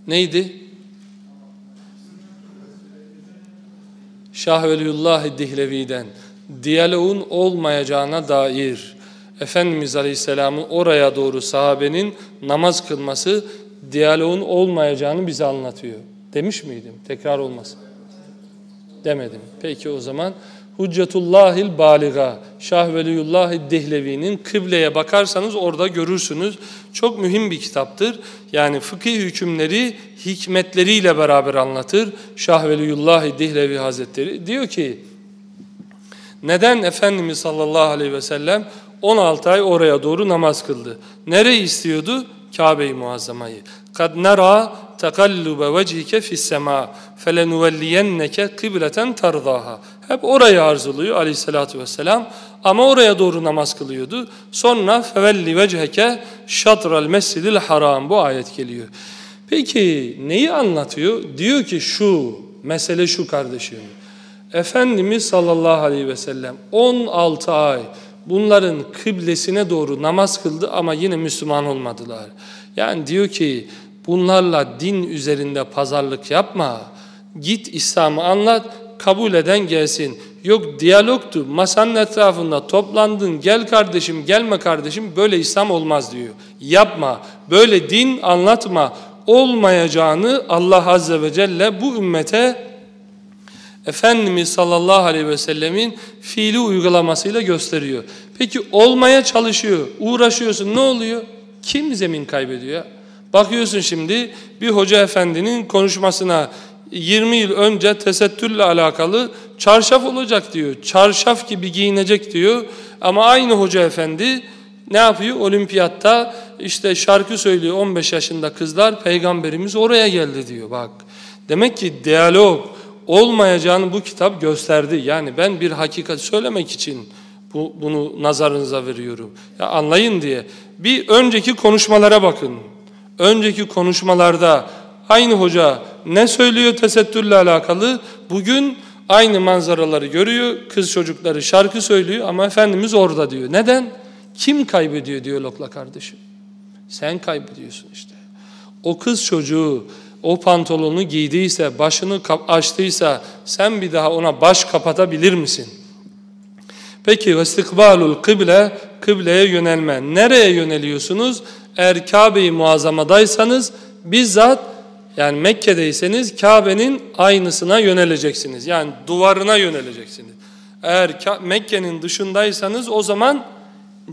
Neydi? Şah Veliyullah Dihlevi'den diyaloğun olmayacağına dair Efendimiz Aleyhisselam'ın oraya doğru sahabenin namaz kılması diyaloğun olmayacağını bize anlatıyor. Demiş miydim? Tekrar olmasın. Demedim. Peki o zaman Hüccetullahil Baliga Şah Veliyullah Dehlevi'nin kıbleye bakarsanız orada görürsünüz. Çok mühim bir kitaptır. Yani fıkıh hükümleri hikmetleriyle beraber anlatır. Şah Veliyullah Dehlevi Hazretleri diyor ki neden Efendimiz sallallahu aleyhi ve sellem 16 ay oraya doğru namaz kıldı? Nereyi istiyordu? Kabe-i Muazzama'yı. Kad nara tekallube vechike fis sema felenuvelliyenneke kıbleten tardaha. Hep orayı arzuluyor aleyhissalatü vesselam. Ama oraya doğru namaz kılıyordu. Sonra fevelli vecheke şatral mescidil haram. Bu ayet geliyor. Peki neyi anlatıyor? Diyor ki şu, mesele şu kardeşim. Efendimiz sallallahu aleyhi ve sellem 16 ay bunların kıblesine doğru namaz kıldı ama yine Müslüman olmadılar. Yani diyor ki bunlarla din üzerinde pazarlık yapma. Git İslam'ı anlat, kabul eden gelsin. Yok diyalogtu, masanın etrafında toplandın, gel kardeşim, gelme kardeşim, böyle İslam olmaz diyor. Yapma, böyle din anlatma. Olmayacağını Allah Azze ve Celle bu ümmete Efendimiz sallallahu aleyhi ve sellemin fiili uygulamasıyla gösteriyor. Peki olmaya çalışıyor, uğraşıyorsun ne oluyor? Kim zemin kaybediyor? Bakıyorsun şimdi bir hoca efendinin konuşmasına 20 yıl önce tesettürle alakalı çarşaf olacak diyor. Çarşaf gibi giyinecek diyor. Ama aynı hoca efendi ne yapıyor? Olimpiyatta işte şarkı söylüyor 15 yaşında kızlar. Peygamberimiz oraya geldi diyor bak. Demek ki diyalog olmayacağını bu kitap gösterdi. Yani ben bir hakikat söylemek için bu, bunu nazarınıza veriyorum. Ya anlayın diye. Bir önceki konuşmalara bakın. Önceki konuşmalarda aynı hoca ne söylüyor tesettürle alakalı? Bugün aynı manzaraları görüyor. Kız çocukları şarkı söylüyor ama Efendimiz orada diyor. Neden? Kim kaybediyor diyalogla kardeşim? Sen kaybediyorsun işte. O kız çocuğu o pantolonu giydiyse, başını açtıysa sen bir daha ona baş kapatabilir misin? Peki vestikbalul kıble, kıbleye yönelme. Nereye yöneliyorsunuz? Eğer Kabe-i Muazzama'daysanız bizzat yani Mekke'deyseniz Kabe'nin aynısına yöneleceksiniz. Yani duvarına yöneleceksiniz. Eğer Mekke'nin dışındaysanız o zaman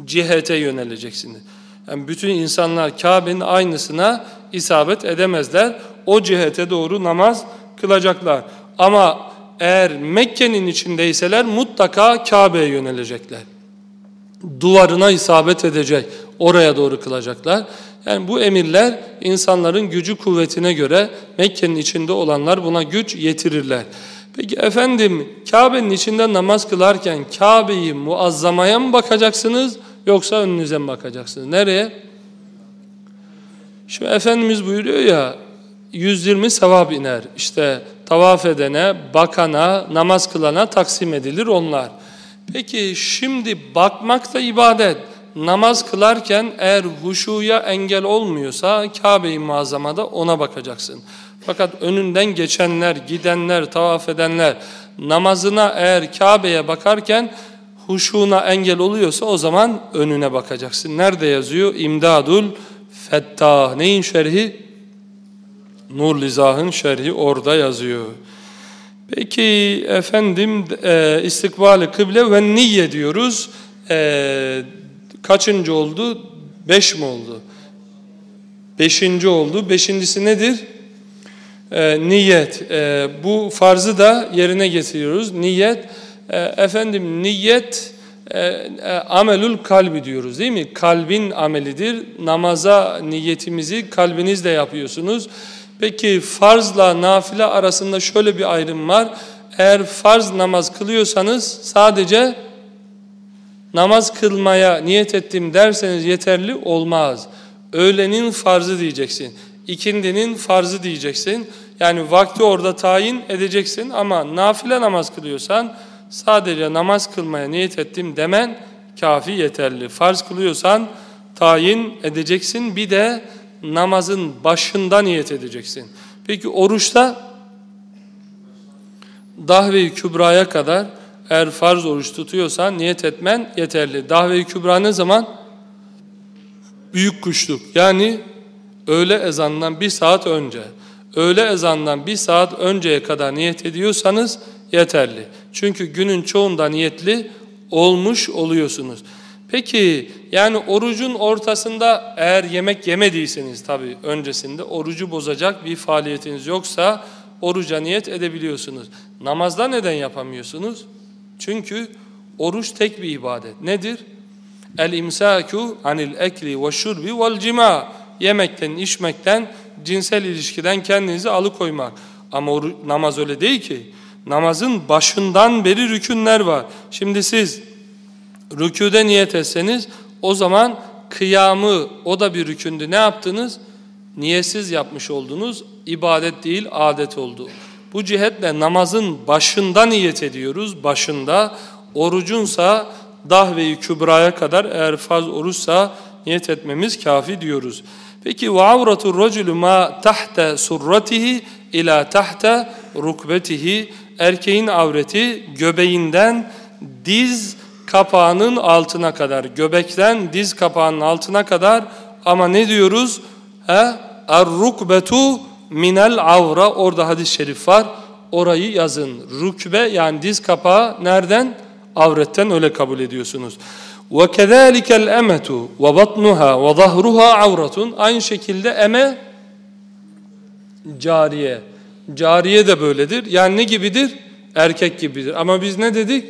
cihete yöneleceksiniz. Yani bütün insanlar Kabe'nin aynısına isabet edemezler. O cihete doğru namaz kılacaklar. Ama eğer Mekke'nin içindeyseler mutlaka Kabe'ye yönelecekler. Duvarına isabet edecek. Oraya doğru kılacaklar. Yani bu emirler insanların gücü kuvvetine göre Mekke'nin içinde olanlar buna güç yetirirler. Peki efendim Kabe'nin içinde namaz kılarken Kabe'yi muazzamaya mı bakacaksınız yoksa önünüze mi bakacaksınız? Nereye? Şimdi Efendimiz buyuruyor ya 120 sevap iner. İşte tavaf edene, bakana, namaz kılana taksim edilir onlar. Peki şimdi bakmak da ibadet. Namaz kılarken eğer huşuya engel olmuyorsa Kabe-i Muazzama'da ona bakacaksın. Fakat önünden geçenler, gidenler, tavaf edenler namazına eğer Kabe'ye bakarken huşuna engel oluyorsa o zaman önüne bakacaksın. Nerede yazıyor? İmdadul Fettah. Neyin şerhi? Nur Lizah'ın şerhi orada yazıyor. Peki efendim e, istikbali kıble ve niye diyoruz. E, kaçıncı oldu? Beş mi oldu? Beşinci oldu. Beşincisi nedir? E, niyet. E, bu farzı da yerine getiriyoruz. Niyet. E, efendim niyet e, e, amelül kalbi diyoruz değil mi? Kalbin amelidir. Namaza niyetimizi kalbinizle yapıyorsunuz. Peki farzla nafile arasında şöyle bir ayrım var. Eğer farz namaz kılıyorsanız sadece namaz kılmaya niyet ettim derseniz yeterli olmaz. Öğlenin farzı diyeceksin. İkindinin farzı diyeceksin. Yani vakti orada tayin edeceksin ama nafile namaz kılıyorsan sadece namaz kılmaya niyet ettim demen kafi yeterli. Farz kılıyorsan tayin edeceksin bir de namazın başında niyet edeceksin. Peki oruçta dahve-i kübraya kadar eğer farz oruç tutuyorsan niyet etmen yeterli. Dahve-i kübra ne zaman? Büyük kuşluk yani öğle ezanından bir saat önce. Öğle ezanından bir saat önceye kadar niyet ediyorsanız yeterli. Çünkü günün çoğunda niyetli olmuş oluyorsunuz. Peki yani orucun ortasında eğer yemek yemediyseniz tabi öncesinde orucu bozacak bir faaliyetiniz yoksa oruca niyet edebiliyorsunuz. Namazda neden yapamıyorsunuz? Çünkü oruç tek bir ibadet. Nedir? El imsaku anil ekli ve şurbi vel cima. Yemekten, içmekten, cinsel ilişkiden kendinizi alıkoymak. Ama namaz öyle değil ki. Namazın başından beri rükünler var. Şimdi siz rüküde niyet etseniz o zaman kıyamı o da bir rükündü. Ne yaptınız? Niyetsiz yapmış oldunuz. İbadet değil adet oldu. Bu cihetle namazın başında niyet ediyoruz. Başında orucunsa dahve-i kübraya kadar eğer farz oruçsa niyet etmemiz kafi diyoruz. Peki ve avratur raculu ma tahta surratihi ila tahta rukbetihi erkeğin avreti göbeğinden diz kapağının altına kadar, göbekten diz kapağının altına kadar ama ne diyoruz? He? Er-rukbetu minel avra. Orada hadis-i şerif var. Orayı yazın. Rukbe yani diz kapağı nereden? Avretten öyle kabul ediyorsunuz. وَكَذَٰلِكَ الْاَمَةُ وَبَطْنُهَا وَظَهْرُهَا avratun. Aynı şekilde eme cariye. Cariye de böyledir. Yani ne gibidir? Erkek gibidir. Ama biz ne dedik?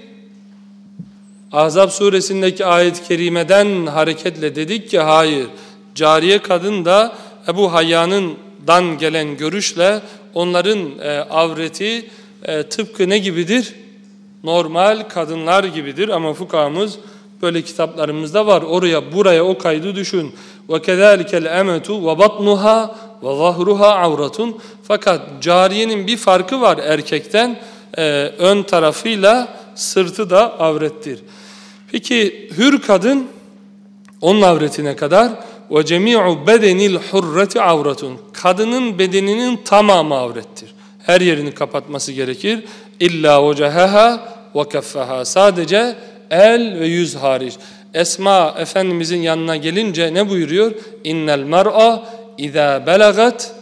Ahzab suresindeki ayet-i kerimeden hareketle dedik ki hayır. Cariye kadın da Ebu Hayyan'dan gelen görüşle onların e, avreti e, tıpkı ne gibidir? Normal kadınlar gibidir ama fukahamız böyle kitaplarımızda var. Oraya buraya o kaydı düşün. Ve batnuha ve zahruha avratun. Fakat cariyenin bir farkı var erkekten. E, ön tarafıyla sırtı da avrettir. Peki hür kadın onun avretine kadar ve cemi'u bedenil hurreti avratun. Kadının bedeninin tamamı avrettir. Her yerini kapatması gerekir. İlla vecahaha ve keffaha. Sadece el ve yüz hariç. Esma Efendimizin yanına gelince ne buyuruyor? İnnel mer'a izâ belagat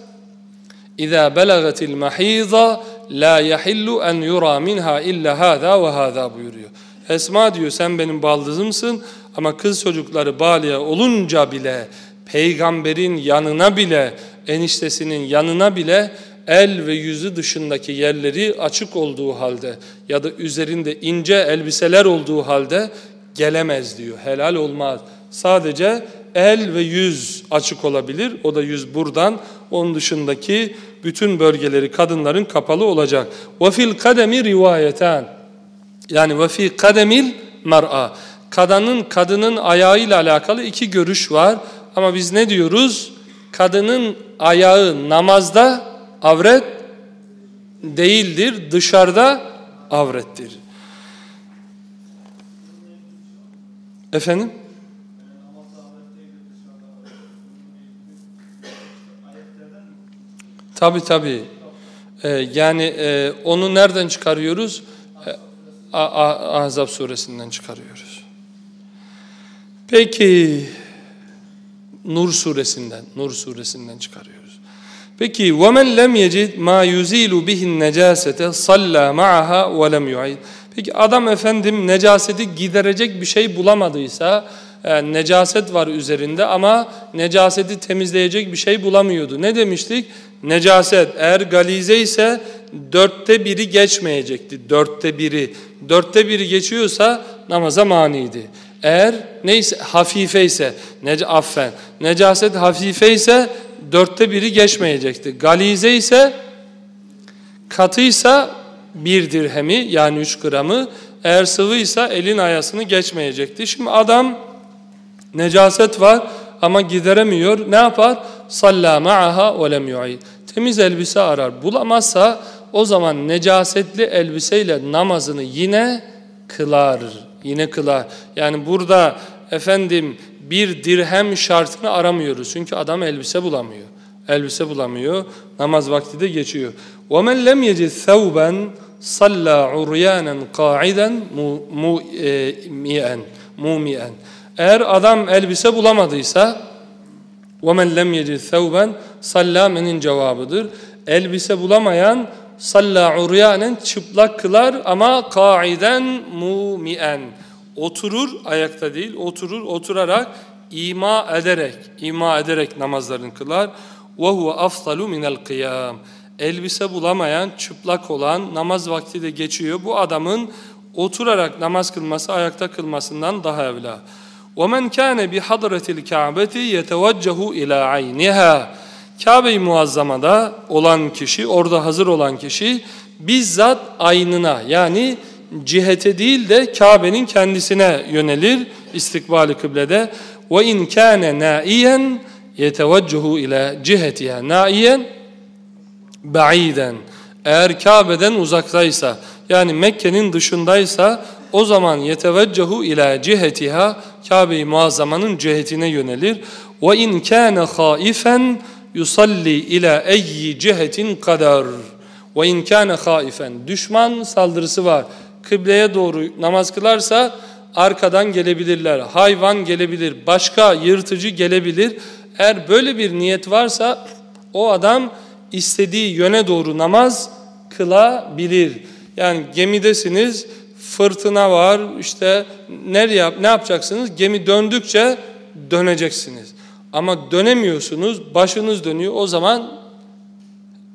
izâ belagatil mahîza la yahillu en yura minha illa hâzâ ve hâzâ buyuruyor. Esma diyor sen benim baldızımsın ama kız çocukları baliye olunca bile peygamberin yanına bile eniştesinin yanına bile el ve yüzü dışındaki yerleri açık olduğu halde ya da üzerinde ince elbiseler olduğu halde gelemez diyor. Helal olmaz. Sadece el ve yüz açık olabilir. O da yüz buradan. Onun dışındaki bütün bölgeleri kadınların kapalı olacak. Ve fil kademi. Yani ve fi kademil mar'a. Kadının kadının ayağıyla alakalı iki görüş var. Ama biz ne diyoruz? Kadının ayağı namazda avret değildir, dışarıda avrettir. Efendim? Tabi tabi. Ee, yani e, onu nereden çıkarıyoruz? Ahzab suresinden çıkarıyoruz. Peki Nur suresinden, Nur suresinden çıkarıyoruz. Peki وَمَنْ لَمْ يَجِدْ مَا يُزِيلُ بِهِ النَّجَاسَةَ صَلَّى مَعَهَا وَلَمْ يُعِيدْ Peki adam efendim necaseti giderecek bir şey bulamadıysa, yani necaset var üzerinde ama necaseti temizleyecek bir şey bulamıyordu. Ne demiştik? Necaset eğer galize ise dörtte biri geçmeyecekti. Dörtte biri. Dörtte biri geçiyorsa namaza maniydi. Eğer neyse hafife ise, nec affen, necaset hafife ise dörtte biri geçmeyecekti. Galize ise katıysa bir dirhemi yani üç gramı, eğer sıvıysa elin ayasını geçmeyecekti. Şimdi adam necaset var ama gideremiyor. Ne yapar? Salla ma'aha ve lem. Temiz elbise arar. Bulamazsa o zaman necasetli elbiseyle namazını yine kılar Yine kılar. Yani burada efendim bir dirhem şartını aramıyoruz. Çünkü adam elbise bulamıyor. Elbise bulamıyor. Namaz vakti de geçiyor. وَمَنْ لَمْ يَجِدْ ثَوْبًا صَلَّى عُرْيَانًا قَاعِدًا مُومِئًا مُومِئًا Eğer adam elbise bulamadıysa وَمَنْ لَمْ يَجِدْ ثَوْبًا صَلَّى cevabıdır. Elbise bulamayan salla uryanen çıplak kılar ama kaiden mumien oturur ayakta değil oturur oturarak ima ederek ima ederek namazlarını kılar ve huve afdalu minel kıyam elbise bulamayan çıplak olan namaz vakti de geçiyor bu adamın oturarak namaz kılması ayakta kılmasından daha evla وَمَنْ كَانَ بِحَضْرَةِ الْكَعْبَةِ يَتَوَجَّهُ اِلَى عَيْنِهَا Kabe-i Muazzama'da olan kişi, orada hazır olan kişi bizzat aynına yani cihete değil de Kabe'nin kendisine yönelir istikbali kıblede. Ve in kana naiyen yeteveccehu ila cihetiha. Naiyen ba'iden. Eğer Kabe'den uzaktaysa yani Mekke'nin dışındaysa o zaman yeteveccehu ila cihetiha Kabe-i Muazzama'nın cihetine yönelir. Ve in kana haifen yusalli ila eyyi cihetin kadar. Ve in kana haifen düşman saldırısı var. Kıbleye doğru namaz kılarsa arkadan gelebilirler. Hayvan gelebilir başka yırtıcı gelebilir. Eğer böyle bir niyet varsa o adam istediği yöne doğru namaz kılabilir. Yani gemidesiniz fırtına var işte nereye ne yapacaksınız? Gemi döndükçe döneceksiniz ama dönemiyorsunuz, başınız dönüyor. O zaman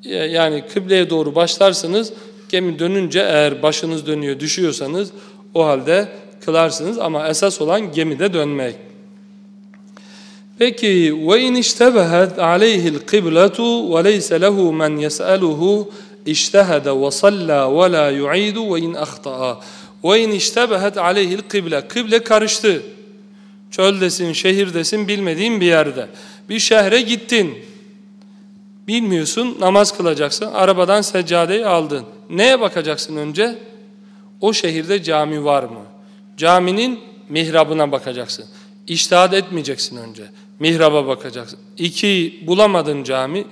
e, yani kıbleye doğru başlarsınız. Gemi dönünce eğer başınız dönüyor, düşüyorsanız o halde kılarsınız ama esas olan gemide dönmek. Peki ve in iştebehet aleyhi'l kıbletu ve leyse lehu men yes'aluhu iştehede ve salla ve la yu'idu ve in ahta'a. Ve in iştebehet aleyhi'l kıble. Kıble karıştı. Çöldesin, şehirdesin, bilmediğin bir yerde. Bir şehre gittin. Bilmiyorsun, namaz kılacaksın. Arabadan seccadeyi aldın. Neye bakacaksın önce? O şehirde cami var mı? Caminin mihrabına bakacaksın. İştihad etmeyeceksin önce. Mihraba bakacaksın. İki, bulamadın cami.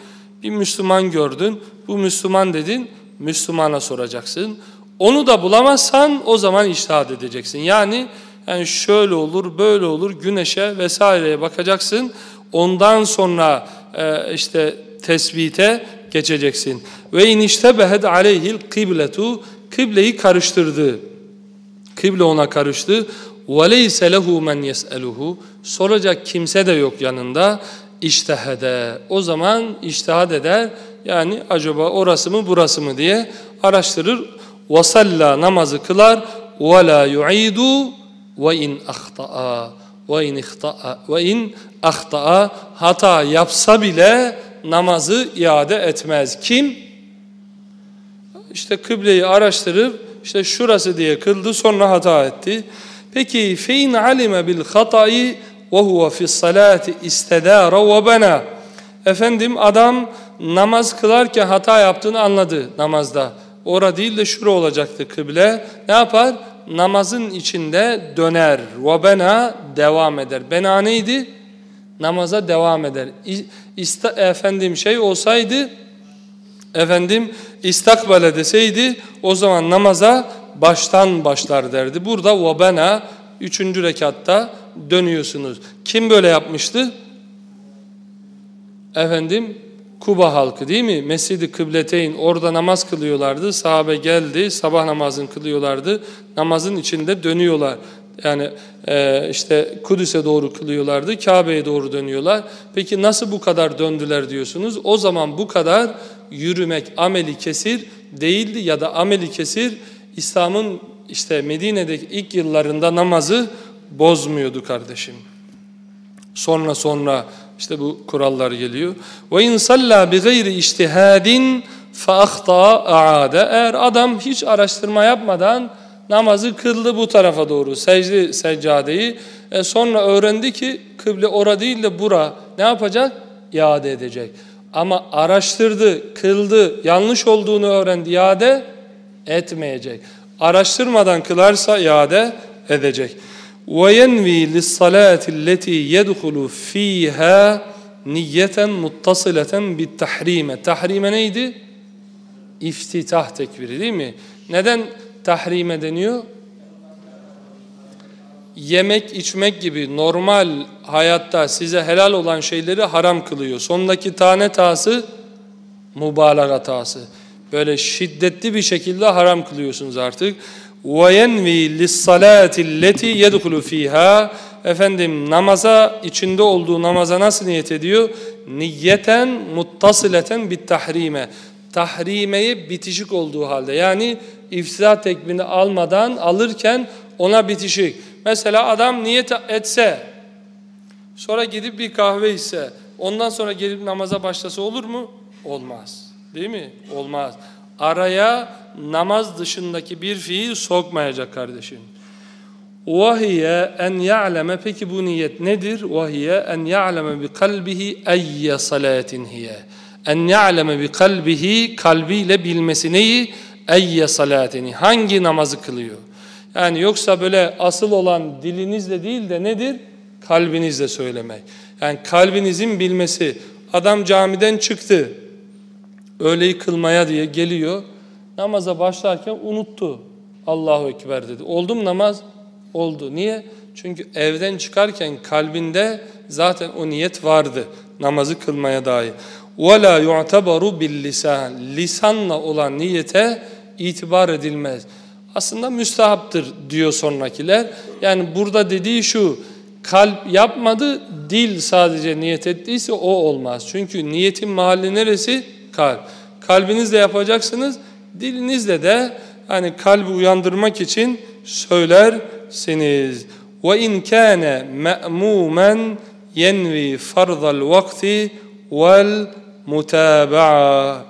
Bir Müslüman gördün. Bu Müslüman dedin. Müslümana soracaksın. Onu da bulamazsan o zaman iştihad edeceksin. Yani yani şöyle olur, böyle olur, güneşe vesaireye bakacaksın. Ondan sonra e, işte tesbite geçeceksin. Ve iniştebehed aleyhil kibletu kıbleyi karıştırdı. Kıble ona karıştı. Leyse lehu men yes'eluhu soracak kimse de yok yanında. İştehede. O zaman iştihad eder. Yani acaba orası mı burası mı diye araştırır. Vasalla namazı kılar. La yu'idu ve in ahta'a ve in ihta'a hata yapsa bile namazı iade etmez. Kim? İşte kıbleyi araştırıp işte şurası diye kıldı sonra hata etti. Peki fein alime bil hatayı ve huve fi salati istedara ve bana. Efendim adam namaz kılarken hata yaptığını anladı namazda. Ora değil de şura olacaktı kıble. Ne yapar? namazın içinde döner. Ve devam eder. Bena neydi? Namaza devam eder. İsta, efendim şey olsaydı efendim istakbale deseydi o zaman namaza baştan başlar derdi. Burada ve üçüncü rekatta dönüyorsunuz. Kim böyle yapmıştı? Efendim Kuba halkı değil mi? Mescid-i Kıbleteyn orada namaz kılıyorlardı. Sahabe geldi sabah namazını kılıyorlardı. Namazın içinde dönüyorlar. Yani e, işte Kudüs'e doğru kılıyorlardı. Kabe'ye doğru dönüyorlar. Peki nasıl bu kadar döndüler diyorsunuz? O zaman bu kadar yürümek ameli kesir değildi ya da ameli kesir İslam'ın işte Medine'deki ilk yıllarında namazı bozmuyordu kardeşim. Sonra sonra işte bu kurallar geliyor. Ve in salla bi gayri ijtihadin fa akhta aada. Eğer adam hiç araştırma yapmadan namazı kıldı bu tarafa doğru secde seccadeyi. E sonra öğrendi ki kıble ora değil de bura. Ne yapacak? İade edecek. Ama araştırdı, kıldı, yanlış olduğunu öğrendi, iade etmeyecek. Araştırmadan kılarsa iade edecek. وَيَنْوِي لِلصَّلَاةِ الَّتِي يَدْخُلُ ف۪يهَا niyeten muttasıleten bit tahrime. Tahrime neydi? İftitah tekbiri değil mi? Neden tahrime deniyor? Yemek, içmek gibi normal hayatta size helal olan şeyleri haram kılıyor. Sondaki tane tası mübalağa tası. Böyle şiddetli bir şekilde haram kılıyorsunuz artık. وَيَنْوِي لِلصَّلَاةِ الَّتِي يَدْخُلُ ف۪يهَا Efendim namaza, içinde olduğu namaza nasıl niyet ediyor? Niyeten muttasıleten bit tahrime. Tahrimeye bitişik olduğu halde. Yani iftira tekbirini almadan alırken ona bitişik. Mesela adam niyet etse, sonra gidip bir kahve ise, ondan sonra gelip namaza başlasa olur mu? Olmaz. Değil mi? Olmaz. araya namaz dışındaki bir fiil sokmayacak kardeşim. Vahiye en ya'leme peki bu niyet nedir? Vahiye en ya'leme bi kalbihi eyye salatin hiye. En ya'leme bi kalbihi kalbiyle bilmesi neyi? Eyye salatini. Hangi namazı kılıyor? Yani yoksa böyle asıl olan dilinizle değil de nedir? Kalbinizle söylemek. Yani kalbinizin bilmesi. Adam camiden çıktı Öğleyi kılmaya diye geliyor. Namaza başlarken unuttu. Allahu Ekber dedi. Oldu mu namaz? Oldu. Niye? Çünkü evden çıkarken kalbinde zaten o niyet vardı. Namazı kılmaya dair. وَلَا يُعْتَبَرُ بِالْلِسَانِ Lisanla olan niyete itibar edilmez. Aslında müstahaptır diyor sonrakiler. Yani burada dediği şu, kalp yapmadı, dil sadece niyet ettiyse o olmaz. Çünkü niyetin mahalli neresi? Kalp. Kalbinizle yapacaksınız, dilinizle de hani kalbi uyandırmak için söylersiniz. Ve in kana ma'muman yenvi fardal vakti vel mutaba'a.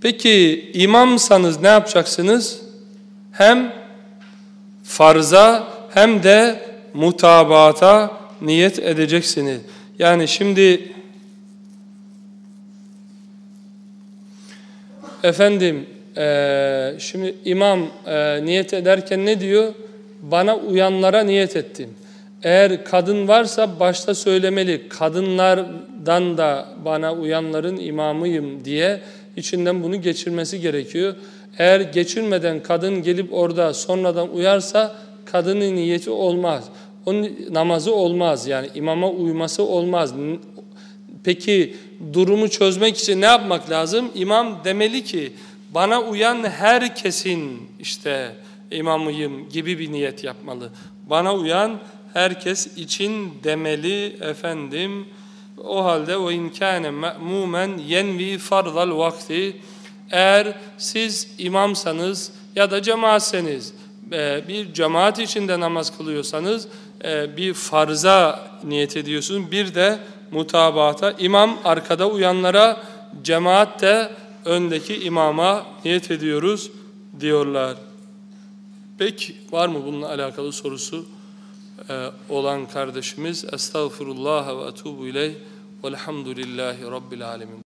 Peki imamsanız ne yapacaksınız? Hem farza hem de mutabata niyet edeceksiniz. Yani şimdi efendim e, şimdi imam e, niyet ederken ne diyor? Bana uyanlara niyet ettim. Eğer kadın varsa başta söylemeli. Kadınlardan da bana uyanların imamıyım diye içinden bunu geçirmesi gerekiyor. Eğer geçirmeden kadın gelip orada sonradan uyarsa kadının niyeti olmaz. Onun namazı olmaz yani imama uyması olmaz. Peki durumu çözmek için ne yapmak lazım? İmam demeli ki bana uyan herkesin işte imamıyım gibi bir niyet yapmalı. Bana uyan herkes için demeli efendim. O halde o inkâne me'mûmen yenvi farzal vakti eğer siz imamsanız ya da cemaatseniz e, bir cemaat içinde namaz kılıyorsanız e, bir farza niyet ediyorsunuz. Bir de mutabata imam arkada uyanlara cemaat de öndeki imama niyet ediyoruz diyorlar. Peki var mı bununla alakalı sorusu e, olan kardeşimiz? Estağfurullah ve etubu ileyh velhamdülillahi rabbil alemin.